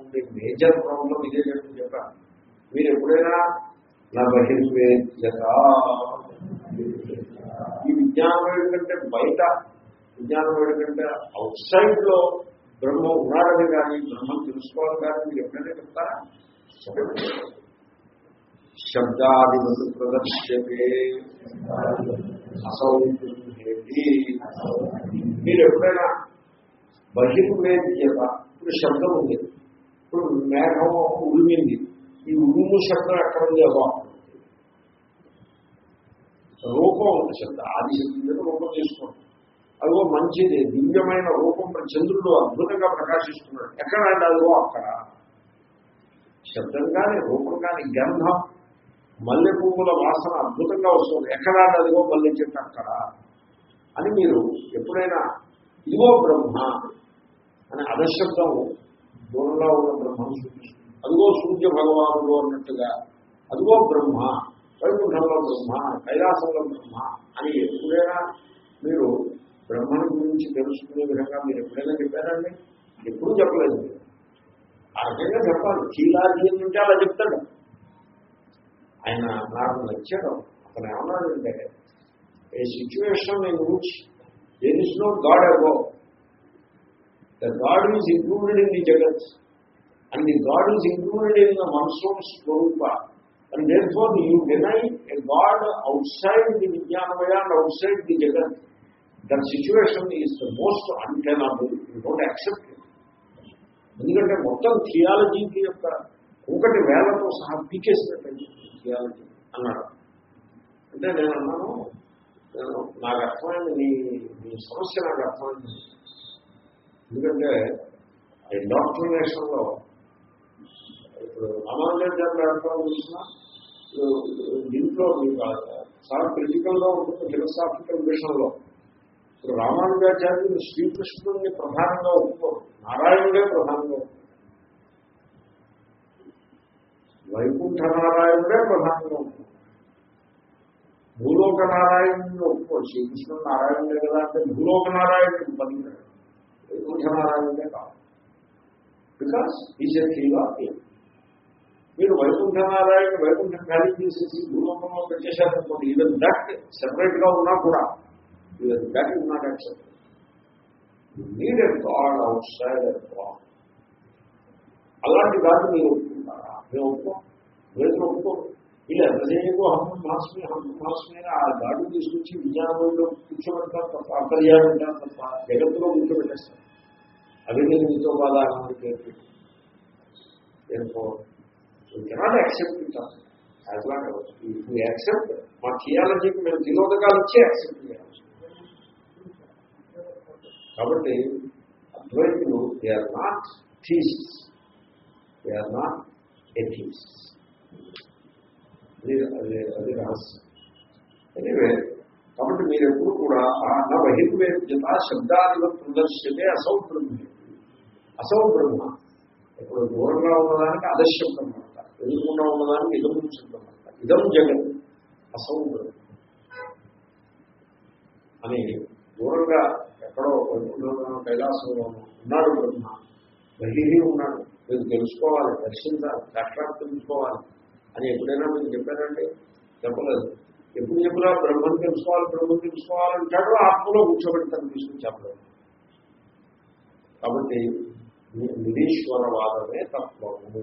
ఉండే మేజర్ ప్రాబ్లం ఇదే చెప్పి చెప్పాను. మీరు ఎప్పుడైనా నా బహిర్వేద్యత ఈ విజ్ఞానం ఏంటంటే బయట విజ్ఞానం ఏంటంటే అవుట్ సైడ్లో బ్రహ్మ ఉన్నాడని కానీ బ్రహ్మం తెలుసుకోవాలి కానీ మీరు ఎప్పుడైనా చెప్తారా? చెప్పండి ప్రదర్శ్యతే. అసౌందర్యేది మీరు ఎప్పుడైనా బహిర్వేద్యత ఇప్పుడు శబ్దం ఉంది. ఇప్పుడు మేఘం ఉరిమింది. ఈ ఉరుము శబ్దం ఎక్కడ ఉంది? అదో రూపం ఉంది శబ్దం. ఆది శబ్దం రూపం చేసుకోండి అదిగో మంచిది దివ్యమైన రూపం చంద్రుడు అద్భుతంగా ప్రకాశిస్తున్నాడు. ఎక్కడ అంటే అదిగో అక్కడ. శబ్దం కానీ రూపం కానీ గంధం మల్లె పువ్వుల వాసన అద్భుతంగా వస్తుంది. ఎక్కడ అంటే అదిగో మల్లె చెట్టు అక్కడ. అని మీరు ఎప్పుడైనా ఇదిగో బ్రహ్మ అని అధశబ్దం దూరంగా ఉన్న బ్రహ్మను సూచిస్తుంది. అదిగో సూర్య భగవానుడు అన్నట్టుగా అదిగో బ్రహ్మ వైకుంఠంలో బ్రహ్మ కైలాసంలో బ్రహ్మ అని ఎప్పుడైనా మీరు బ్రహ్మని గురించి తెలుసుకునే విధంగా మీరు ఎప్పుడైనా చెప్పారండి? ఎప్పుడూ చెప్పలేదు. మీరు. ఆ రకంగా చెప్పాలి. చీలాజీ నుండి అలా చెప్తాడు. ఆయన నాకు నచ్చాడు. అతను ఏమన్నాడంటే ఏ సిచ్యువేషన్ నేను ఊచి దేర్ ఇస్ నో గాడ్ అగో the god is included in the జగత్ and the god is included in the monsoon Swaroopa and therefore you deny a god outside the విజ్ఞానమయ అండ్ అవుట్ సైడ్ ది జగత్ that situation is the most untenable don't accept ఎందుకంటే మొత్తం థియాలజీకి యొక్క ఒకటి వేలతో సహా పీకేసినట్టు theology అన్నాడు. అంటే నేను అన్నాను నేను నాకు అర్థమైంది నీ నీ సమస్య నాకు అర్థమైంది. ఎందుకంటే ఇండాక్ట్రినేషన్లో ఇప్పుడు రామానుజాచార్యులు అర్థం చూసిన దీంట్లో మీకు చాలా క్రిటికల్గా ఉంటుంది ఫిలసాఫికల్ విషయంలో. ఇప్పుడు రామానుజాచార్యులు శ్రీకృష్ణుడిని ప్రధానంగా ఒప్పుకోరు నారాయణుడే ప్రధానంగా ఒప్పుకోరు. వైకుంఠ నారాయణుడే ప్రధానంగా ఒప్పుకోరు భూలోక నారాయణుడిని ఒప్పుకోరు శ్రీకృష్ణుడు నారాయణుడే కదా అంటే భూలోక నారాయణుడికి పనికిరాడు వైకుంఠ నారాయణుడే కాదు బికాస్ ఈజ్ ఎ థీలాఫీ మీరు వైకుంఠ నారాయణ వైకుంఠం ఖాళీ చేసేసి భూలోకంలో పెట్టేశారనుకోండి ఈవెన్ దట్ సెపరేట్ గా ఉన్నా కూడా even that is not accept need a god outside a అలాంటి గాడ్ మీరు ఒప్పుకుంటారా? మేము ఒప్పుకో. మీరు ఒప్పుకో. వీళ్ళు ఎంతసేపు హమ్మ మాస్మి హమ్మ మాస్మి ఆ గాడు తీసుకొచ్చి విజ్ఞానంలో కూర్చోబెడతారు తప్ప అంతర్యాలు తప్ప జగత్తులో కూర్చోబెట్టేస్తారు. అవి నేను మీతో బాధాకరణ cannot accept it as long ఇప్పుడు యాక్సెప్ట్ మా థియాలజీకి మేము తిలోదకాలు ఇచ్చి యాక్సెప్ట్ చేయాలి కాబట్టి అద్వైతులు they are not theists they are not atheists అది అది రహస్యం. ఎనివే కాబట్టి మీరు ఎప్పుడు కూడా నా బహిర్వేద్యత శబ్దాదిలో ప్రదర్శితే అసౌ బ్రహ్మ అసౌ బ్రహ్మ ఇప్పుడు దూరంగా ఉన్నదానికి అదశబ్దం అంటారు ఎదుర్కొండా ఉన్నదానికి ఇదం శబ్దం అంటారు ఇదం జగన్ అసౌ బ్రహ్మ అని దూరంగా ఎక్కడో వైకుంఠంలోనో ఉన్నాడు బ్రహ్మ. బహిరి ఉన్నాడు. మీరు తెలుసుకోవాలి దర్శించాలి సాక్షాత్ తెలుసుకోవాలి అని ఎప్పుడైనా మీరు చెప్పారండి చెప్పలేదు. ఎప్పుడు చెప్పినా బ్రహ్మను తెలుసుకోవాలి బ్రహ్మను తెలుసుకోవాలంటాడు ఆత్మలో కూర్చోబెడతాను తీసుకుని చెప్పలేదు. కాబట్టి నిరీశ్వరవాదమే తత్వము.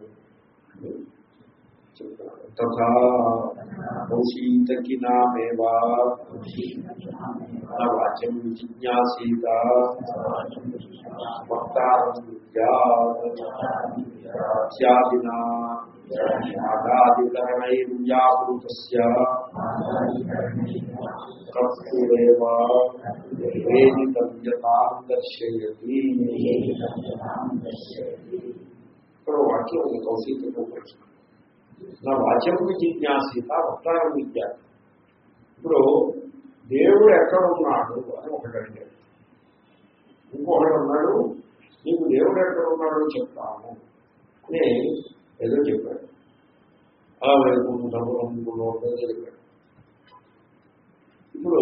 అని చెప్తున్నాడు తథా కౌశీతకి నామేవా నా వాచ్యం జిజ్ఞాసీత వక్తారం విద్యాదినా ఆదాదికరణైర్వ్యాపృతస్య కర్తృరేవ వేదితవ్యతాం దర్శయతి ఇక్కడ వాక్యం ఉంది కౌశిక ప్రశ్న నా వాచ్యం జిజ్ఞాసీత వక్తారం విద్య ఇప్పుడు దేవుడు ఎక్కడ ఉన్నాడు అని ఒకటి అడిగాడు. ఇంకొకటి ఉన్నాడు నీకు దేవుడు ఎక్కడ ఉన్నాడో చెప్తాము అని ఏదో చెప్పాడు. అలా వైకుంఠము చెప్పాడు. ఇప్పుడు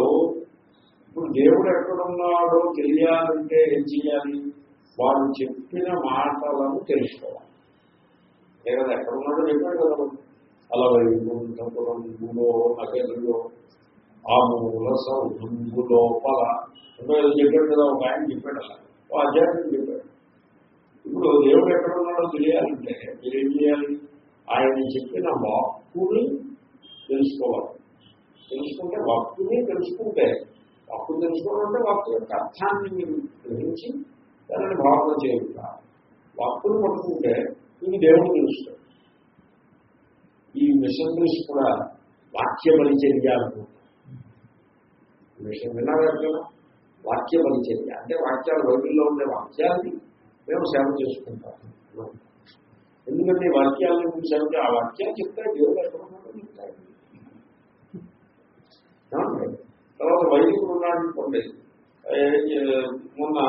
ఇప్పుడు దేవుడు ఎక్కడున్నాడో తెలియాలంటే ఏం చేయాలి వాడు చెప్పిన మాటలను తెలుసుకోవాలి. లేదా ఎక్కడున్నాడో చెప్పాడు కదా మనకి. అలా భూలో నగరులో ఆ మూల సౌధంబు లోపల. ఏదో చెప్పాడు కదా ఒక ఆయన చెప్పాడు అలా. ఓ ఆధ్యాత్మిక చెప్పాడు. ఇప్పుడు దేవుడు ఎక్కడ ఉన్నాడో తెలియాలంటే మీరు ఏం చేయాలి? ఆయన చెప్పిన వాక్కుని తెలుసుకోవాలి. తెలుసుకుంటే వాక్కుని తెలుసుకుంటే వాక్కు తెలుసుకోవడం అంటే వాక్కు యొక్క అర్థాన్ని మీరు గ్రహించి దానిని భావన చేయాలి వాక్కుని పట్టుకుంటే ఇది దేవుడు తెలుస్తాడు ఈ మిషనరీస్ కూడా వాక్య పరిచర్య అనుకుంటారు మిషన్ విన్నారు కదా వాక్య పరిచర్య అంటే వాక్యాలు బైబిల్లో ఉండే వాక్యాన్ని మేము సేవ చేసుకుంటాం. ఎందుకంటే వాక్యాలను మీరు సేవ ఆ వాక్యాలు చెప్తాయి దేవుడు ఎక్కడ ఉన్నాడో తర్వాత వైదికుడు ఉన్నాడు అనుకోండి. మొన్న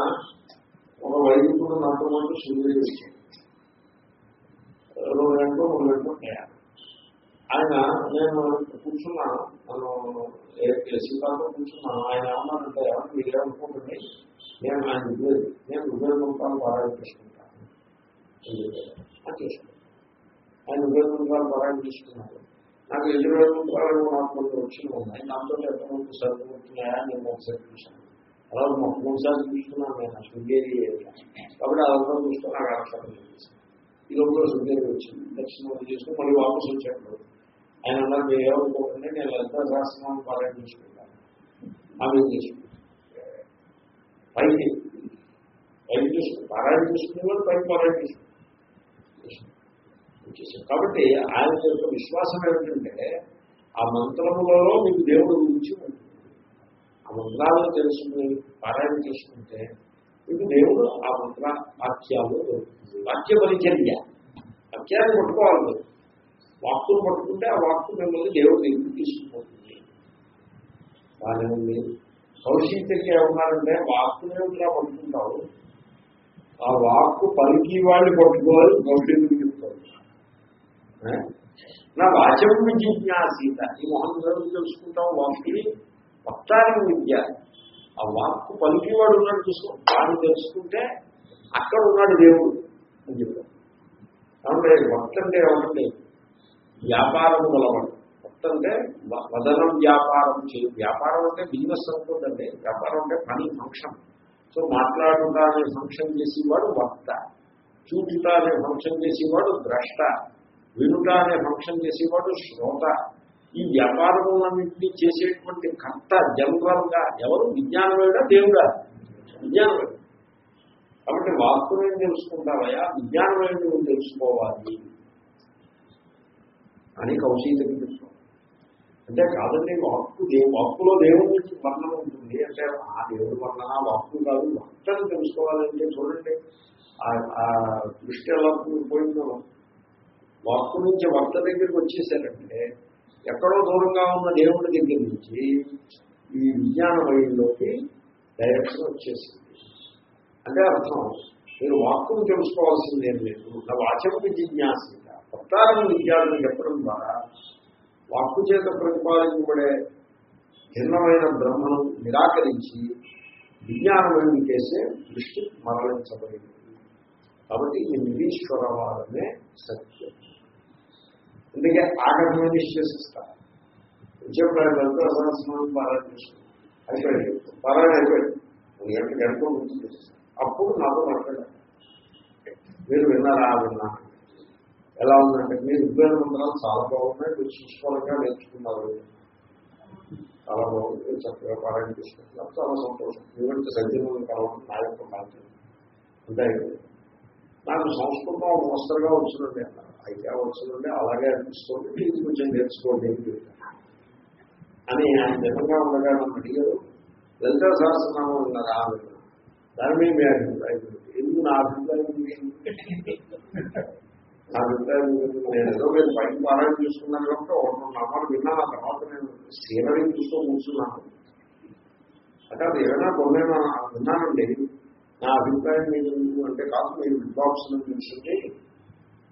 ఒక వైదికుడు నాతో పాటు సూర్యుడు వచ్చాడు గంటలు మూడు గంటలు తయారు ఆయన నేను కూర్చున్నాను. నన్ను సీతాతో కూర్చున్నాను. ఆయన ఏమన్నారంటే ఏమన్నా మీరు ఏమనుకుంటుంది నేను ఆయన ఉద్యోగం నేను ఉద్యోగంతాను పారాయణ చేసుకుంటాను. చేసుకుంటాను ఆయన ఉద్యోగంతాలు పారాయణ చేసుకున్నాడు నాకు ఎదురు మంత్రాలు నాకు కొన్ని వచ్చిన ఉన్నాయి. దాంతో ఎంతమంది సరిపోతున్నాయా నేను ఒకసారి చూశాను. అలా సార్లు చూస్తున్నాను నేను. అసలు ఏరియా. కాబట్టి అదంతా చూస్తే నాకు ఆనందం చేసింది ఈ లోపల శృంగేరి వచ్చింది దక్షిణ చేసుకుని మళ్ళీ వాపసు వచ్చాడు ఆయన అన్నారు మీరు ఏమనుకోకండి నేను లలితా శాస్త్రం పారాయణ చేసుకుంటాను. ఆమె చేసుకుంటాను పైకి పైకి చేసుకుంటాను పారాయణ చేసుకునేవాడు పైకి పారాయణ చేసుకుంటారు. కాబట్టి ఆయన యొక్క విశ్వాసం ఏమిటంటే ఆ మంత్రములలో మీకు దేవుడు గురించి ఉంటుంది. ఆ మంత్రాలను తెలుసుకుని పారాయణ చేసుకుంటే మీకు దేవుడు ఆ మంత్ర వాక్యాలు వాక్య పరిచర్య వాక్యాన్ని పట్టుకోవాలి. వాక్కును పట్టుకుంటే ఆ వాక్కు మిమ్మల్ని దేవుడు దగ్గరికి తీసుకుపోతుంది. బాగానే ఉంది కౌశిక్యకి ఏమన్నారంటే వాక్కునే ఇలా పట్టుకుంటావు. ఆ వాక్కు పలికి వాళ్ళు పట్టుకోవాలి కౌశికుడికి చెప్తారు. నా నా వాచం విజిజ్ఞాసీత ఈ మొహం తెలుసుకుంటాం వాక్కుని వక్తానికి విద్య. ఆ వాక్కు పలికివాడు ఉన్నాడు చూసుకో. వాడిని తెలుసుకుంటే అక్కడ ఉన్నాడు దేవుడు అని చెప్పాడు కాబట్టి భక్త అంటే ఏమంటే వ్యాపారం గలవాడు భక్త అంటే వదనం వ్యాపారం చేయ వ్యాపారం అంటే బిజినెస్ అనుకోదండి వ్యాపారం అంటే పని ఫంక్షన్. సో మాట్లాడుట అనే ఫంక్షన్ చేసేవాడు వక్త. చూచుట అనే ఫంక్షన్ చేసేవాడు ద్రష్ట. వినుట అనే ఫంక్షన్ చేసేవాడు శ్రోత. ఈ వ్యాపారములన్నింటినీ చేసేటువంటి కర్త జనరల్గా ఎవరు? విజ్ఞానమేడా దేవుడా? విజ్ఞానమే. కాబట్టి వాక్కునే విజ్ఞానం విజ్ఞానమే నువ్వు తెలుసుకోవాలి? అని కౌశీతకి చెప్తాం అంటే కాదండి వాక్కు దేవు వాక్కులో దేవుడి నుంచి వర్ణన ఉంటుంది. అంటే ఆ దేవుడి వర్ణన వాక్కు కాదు వక్తని తెలుసుకోవాలంటే చూడండి. ఆ- ఆ దృష్టి ఎలా పోయిందో. వాక్కు నుంచి వక్త దగ్గరికి వచ్చేసారంటే ఎక్కడో దూరంగా ఉన్న దేవుడి దగ్గర నుంచి ఈ విజ్ఞాన వయంలోకి డైరెక్షన్ వచ్చేసింది. అంటే అర్థం మీరు వాక్కును తెలుసుకోవాల్సింది ఏం లేదు నా వాచకు జిజ్ఞాసిత వక్తారం విద్యార్థులు చెప్పడం ద్వారా వాక్కు చేత ప్రతిపాదించబడే భిన్నమైన బ్రహ్మను నిరాకరించి విజ్ఞానమైన చేసే దృష్టి మరలించబడింది. కాబట్టి ఈ నిరీశ్వరవాదమే సత్యం. అందుకే ఆగమని నిశ్చసిస్తారు ఉద్యోగాలు వెళ్తే సహస్రం పారాయణ చేసుకుంటాం అయిపోయింది. పారాయణ అయిపోయింది. ఒక గంట గంటకు ఉంటుంది అప్పుడు నాతో మాట్లాడారు మీరు విన్నారా విన్నా? ఎలా ఉందంటే మీరు ఉద్వేగ మంత్రాలు చాలా బాగున్నాయి. మీరు సుష్ఫలంగా నేర్చుకున్నారు. చాలా బాగుంది. చక్కగా పారాయణ చేసుకుంటున్నారు. చాలా సంతోషం. ఎందుకంటే సజ్జనులు కలవడం నా యొక్క బాధ్యత అంటే నాకు సంస్కృతం మోస్తరుగా వచ్చినండి అన్నారు అయితే వచ్చినండి అలాగే అనిపిస్తుంది. ప్లీజ్ కొంచెం నేర్చుకోండి అని ఆయన నిజంగా ఉండగా నన్ను అడిగారు. లలిత సహస్రనామం ఉన్నారా అని. దాని మీద మీ అభిప్రాయం ఎందుకు నా అభిప్రాయం నా అభిప్రాయం నేను ఏదో నేను బయట పారాయణ చూసుకున్నాను కాబట్టి ఒక నామాలు విన్నాను ఆ తర్వాత నేను సీనరీ చూస్తూ కూర్చున్నాను. అంటే అది ఏమైనా కొన్ని విన్నానండి. నా అభిప్రాయం మీరు ఎందుకు అంటే కాదు మీరు విద్వాంసులను తెలుసుంటే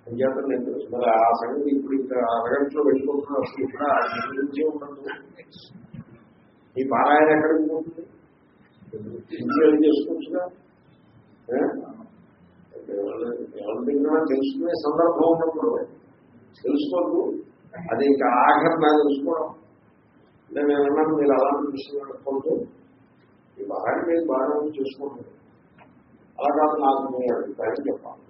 అని చెప్పని నేను తెలుసు మరి ఆ సంగతి ఇప్పుడు ఇంకా అరగంటలో వెళ్ళిపోతున్నారు అసలు కూడా దీని గురించే ఉండదు. ఈ పారాయణ ఎక్కడికి పోతుంది? ఇంజనీరింగ్ చేసుకోవచ్చుగా ఏ? తెలుసుకునే సందర్భం ఉన్నప్పుడు తెలుసుకోదు అది ఇంకా ఆఖరి నా తెలుసుకోవడం. నేను ఏమన్నా మీరు అలాంటి విషయం అనుకుంటూ. ఈ బాగా మీరు బాగా చూసుకోండి అలా కాదు నాకు మీ అభిప్రాయం చెప్పాలి.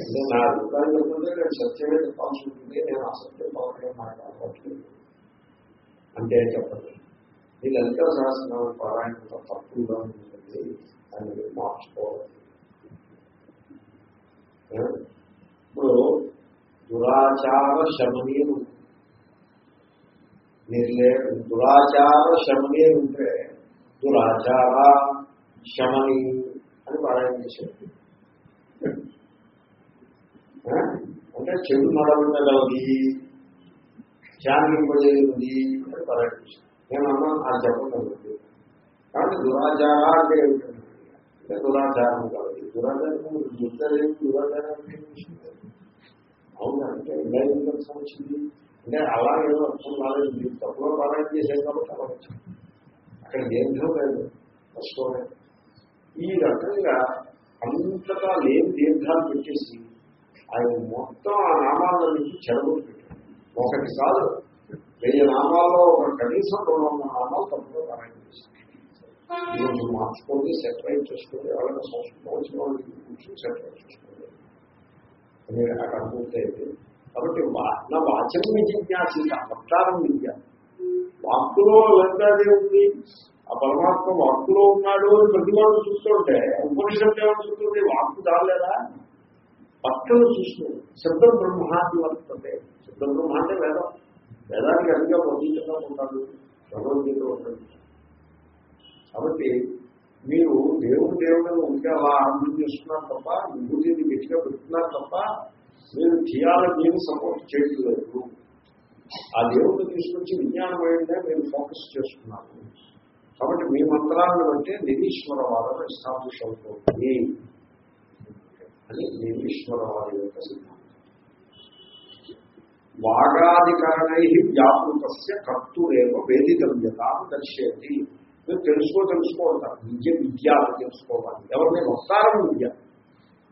అంటే నా అభిప్రాయం చెప్తుంటే నేను సత్యమే చెప్పాల్సి ఉంటుంది నేను అసత్యం పలకడం మాట్లాడట్లేదు అంటే చెప్పండి. మీ లలిత సహస్రనామ పారాయణంలో తప్పుగా ఉంటుంది దాన్ని మీరు మార్చుకోవాలి? ఇప్పుడు దురాచార శమనీయం నిర్లే దురాచార శమనీయం ఉంటే దురాచార శమని అని పారాయణ చేశారు అంటే చెడు నడవగలది శాంతింపజేయది అంటే పారాయణ చేశారు నేను అన్నా ఆ చెప్పగలదు కాబట్టి దురాచార అంటే అంటే దురాచారం కాదు దురాచారం దుర్గలేదు దురాచారం అంటే ఏం అవునా? అంటే ఇలా ఎందుకు వచ్చింది అంటే అలా ఏదో అర్థం రాలేదు మీరు తప్పులో పారాయణ చేశారు కాబట్టి అలా వచ్చింది. అక్కడ దీర్ఘం లేదు. వస్తువునే ఈ రకంగా అంతటా లేని దీర్ఘాలు పెట్టేసి ఆయన మొత్తం ఆ నామాల నుంచి చెడగొట్టు పెట్టారు ఒకటి కాదు వెయ్యి నామాల్లో ఒక కనీసం రెండు వందల నామాలు తప్పుగా పారాయణ చేశారు కొంచెం మార్చుకోండి సెటరైట్ చేసుకోండి ఎవరైనా సంస్కృతం వచ్చిన వాళ్ళకి కూర్చొని సెటరైట్ చేసుకోండి అని అక్కడ పూర్తయింది కాబట్టి నా వాచం విజిజ్ఞాసి వక్తారం విద్య వాక్కులో లంకాదే ఉంది. ఆ పరమాత్మ వాక్కులో ఉన్నాడు అని ప్రతివాడు చూస్తుంటే ఉపనిషత్తు ఏమనుకుంటుంది వాక్కు దాలేదా పక్కన చూస్తుంది శబ్ద బ్రహ్మాన్ని వర్తంటే శబ్ద బ్రహ్మ అంటే వేదం. వేదానికి అదిగా పొందించడం ఉంటాడు. భగవద్గీత ఉంటుంది. కాబట్టి మీరు దేవుడు దేవుడు ఉంటే అలా ఆనందం చేస్తున్నారు తప్ప విభూతిని గట్టిగా పెడుతున్నారు తప్ప మీరు థియాలజీని సపోర్ట్ చేయట్లేదు. ఆ దేవుడిని తీసుకొచ్చి విజ్ఞానమైందే మీరు ఫోకస్ చేస్తున్నారు. కాబట్టి మీ మంత్రాలను బట్టి నిరీశ్వరవాదం ఎస్టాబ్లిష్ అవుతుంది. అని నిరీశ్వరవాది యొక్క సిద్ధాంతం. వాగాధికరణై వ్యాపృతస్య కర్తురేవ వేదితవ్యత దర్శయతి. మీరు తెలుసుకో తెలుసుకోవాలి విద్య విద్య అని తెలుసుకోవాలి. ఎవరిని? వస్తారం విద్య.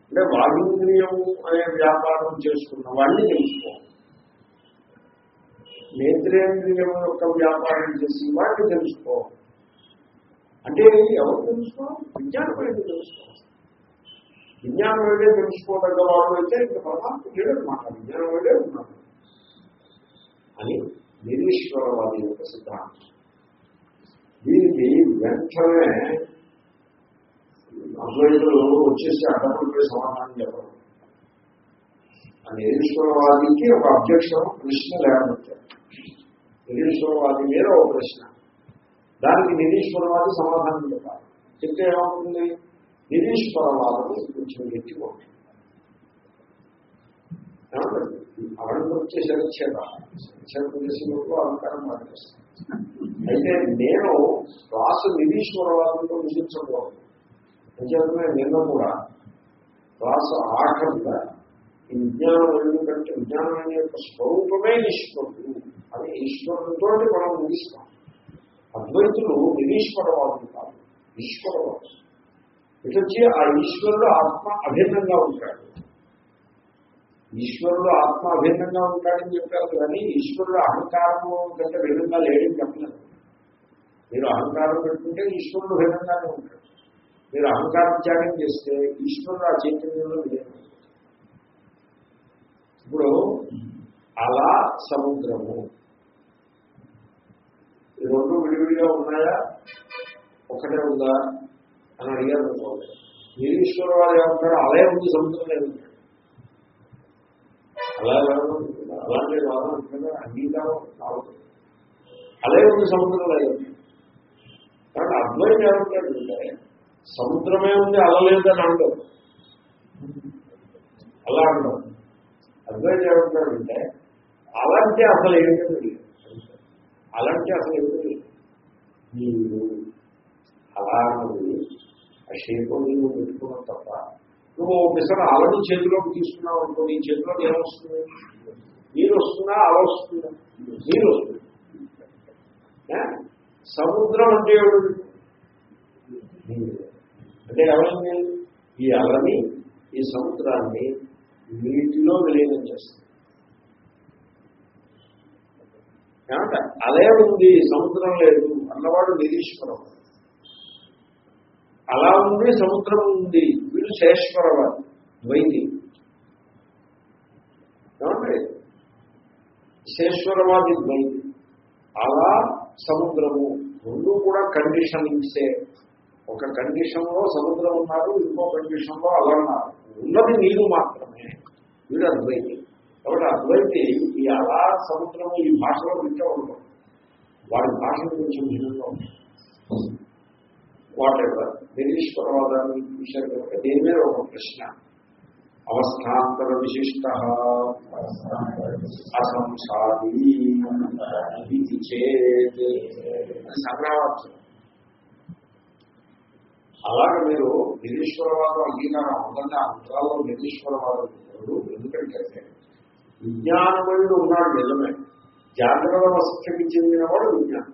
అంటే వాగింద్రియం అనే వ్యాపారం చేసుకున్న వాడిని తెలుసుకోవాలి నేత్రేంద్రియం యొక్క వ్యాపారం చేసి వాడిని తెలుసుకోవాలి అంటే ఎవరు తెలుసుకోవాలి? విజ్ఞానం విజ్ఞానమైతే తెలుసుకోవాలి. విజ్ఞానం వేడే తెలుసుకోదగ్గ వాడు అయితే ఇంకా పరమాత్మ లేడు మాట విజ్ఞానం వేడే ఉన్నాడు. అని నిరీశ్వరవాది యొక్క సిద్ధాంతం. దీనికి వెంటనే అద్వైతులు వచ్చేసి అడ్డపడిపోయి సమాధానం చెప్పరు. ఆ నిరీశ్వరవాదికి ఒక అబ్జెక్షన్ ప్రశ్న లేకపోతే. నిరీశ్వరవాది మీద ఒక ప్రశ్న. దానికి నిరీశ్వరవాది సమాధానం చెప్పాలి. చెప్తే ఏమవుతుంది? నిరీశ్వరవాదము కొంచెం ఎత్తిపోతుంది అవడం వచ్చే శరచ్ఛేద. అలంకారం మాట్లాడుతాను అయితే నేను రాసు నిరీశ్వరవాదంతో విధించకూడదు నిజమే నిన్న కూడా రాసు ఆఖరిగా ఈ విజ్ఞానం ఎందుకంటే విజ్ఞానం యొక్క స్వరూపమే ఈశ్వరుడు అని ఈశ్వరుడితో మనం ముగిస్తాం. అద్వైతులు నిరీశ్వరవాదులు కాదు. ఈశ్వరవాదు ఇటొచ్చి ఆ ఈశ్వరుడు ఆత్మ అభిన్నంగా ఉంటాడు? ఈశ్వరుడు ఆత్మ అభిన్నంగా ఉంటాడని చెప్పారు కానీ ఈశ్వరుడు అహంకారము కంటే భిన్నంగా లేడని చెప్పలేదు. మీరు అహంకారం పెట్టుకుంటే ఈశ్వరుడు భిన్నంగానే ఉంటాడు. మీరు అహంకారం త్యాగం చేస్తే ఈశ్వరుడు ఆ చైతన్యంలో విలీనం ఇప్పుడు అలా సముద్రము ఈ రెండు విడివిడిగా ఉన్నాయా? ఒకటే ఉందా? అని అడిగారు అనుకోండి. నిరీశ్వర వారు ఏమంటారు అలే ఉంది సముద్రం లేదు అలా అలాంటి వాదన అంటున్నా అంగీకారం కావద్దు అలే ఉంది సముద్రం లేదు కానీ అద్వైతం ఏమంటాడంటే సముద్రమే ఉంది అలలేదని అంటారు అలా అంటారు అద్వైతం ఏమంటాడంటే అలాంటి అసలు ఏంటంటే అలాంటి అసలు ఏంటి నీవు అలా అన్నది ఆ షేప్ నీవు పెట్టుకున్నావు తప్ప నువ్వు ఒకసారి అలడు చేతిలోకి తీసుకున్నావు అనుకో నీ చేతిలోకి ఏమొస్తుంది? నీరు వస్తుందా అల వస్తుందా నీరు వస్తుంది సముద్రం అంటే ఏమిటి? అంటే ఎవరైంది ఈ అలని ఈ సముద్రాన్ని నీటిలో విలీనం చేస్తుంది. ఏమంటే అలే ఉంది సముద్రం లేదు అన్నవాడు నిరీశ్వరం అలా ఉంది సముద్రం ఉంది వీడు శేశ్వరవాది ద్వైతి ఏమంటే శేశ్వరవాది ద్వైతి అలా సముద్రము రెండు కూడా కండిషనింగ్సే ఒక కండిషన్లో సముద్రం ఉన్నారు ఇంకో కండిషన్లో అలా ఉన్నారు. ఉన్నది నీరు మాత్రమే వీడు అద్వైతి కాబట్టి అద్వైతి ఈ అలా సముద్రం ఈ భాషలో వింటే ఉంటాం వాడి భాష కొంచెం భిన్నంగా ఉంటుంది. వాట్ ఎవర్ నిరీశ్వరవాదాన్ని చూశారు కనుక దీని మీద ఒక ప్రశ్న. అవస్థాంతర విశిష్ట అసంసాది ఇది చేత్. అని సంగ్రహవాక్యం అలాగే మీరు నిరీశ్వరవాదం అంగీకారం అవ్వదంటే ఆ అంతరాల్లో నిరీశ్వరవాదం ఎందుకంటే విజ్ఞానమయుడు ఉన్నాడు నిజమే. జాగ్రత్త అవస్థకి చెందినవాడు విజ్ఞానం.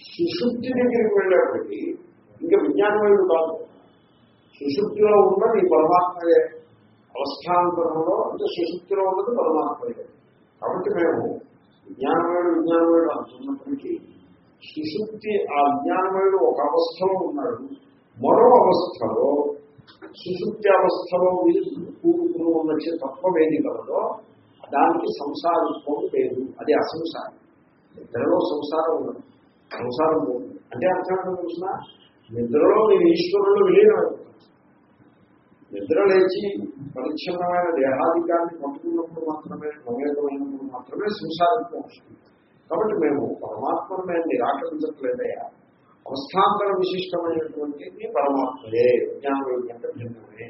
సుశుద్ధి దగ్గరికి వెళ్ళేప్పటికీ ఇంకా విజ్ఞానమయుడు కాదు. సుశుద్ధిలో ఉన్న పరమాత్మయే. అవస్థాంతరంలో అంటే సుశుద్ధిలో ఉన్నది పరమాత్మయే. కాబట్టి మేము విజ్ఞానమయుడు విజ్ఞానమయుడు అంటున్నప్పటికీ సుశుద్ధి ఆ అజ్ఞానమయుడు ఒక అవస్థలో ఉన్నాడు. మరో అవస్థలో సుశుద్ధి అవస్థలో కూడుకుని ఉన్న తత్వం ఏది కలదో దానికి సంసారత్వం లేదు అది అసంసారం. నిద్రలో సంసారం ఉండదు. సంసారం పోతుంది అంటే అర్థం చూసిన నిద్రలో నేను ఈశ్వరుడు విలీనమైపోతాను నిద్ర లేచి పరిచ్ఛిన్నమైన దేహాధికాన్ని పంపుకున్నప్పుడు మాత్రమే మమేకమైనప్పుడు మాత్రమే సంసారత్వం వస్తుంది కాబట్టి మేము పరమాత్మను మేము నిరాకరించట్లేదయా అవస్థాంతర విశిష్టమైనటువంటి పరమాత్మయే. జ్ఞానం కంటే భిన్నమే.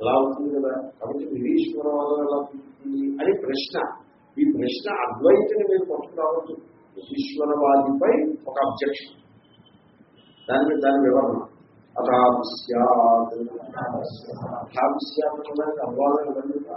అలా అవుతుంది కదా. కాబట్టి నిరీశ్వరవాదం ఎలా ఉంటుంది? అని ప్రశ్న. ఈ ప్రశ్న అద్వైతిని మీరు పట్టుకురావచ్చు ఈశ్వరవాదిపై ఒక అబ్జెక్షన్ దాని దాని వివరణ. అథావిశ్యాత్ అథావిశ్యాత్ అవ్వాలని కనుక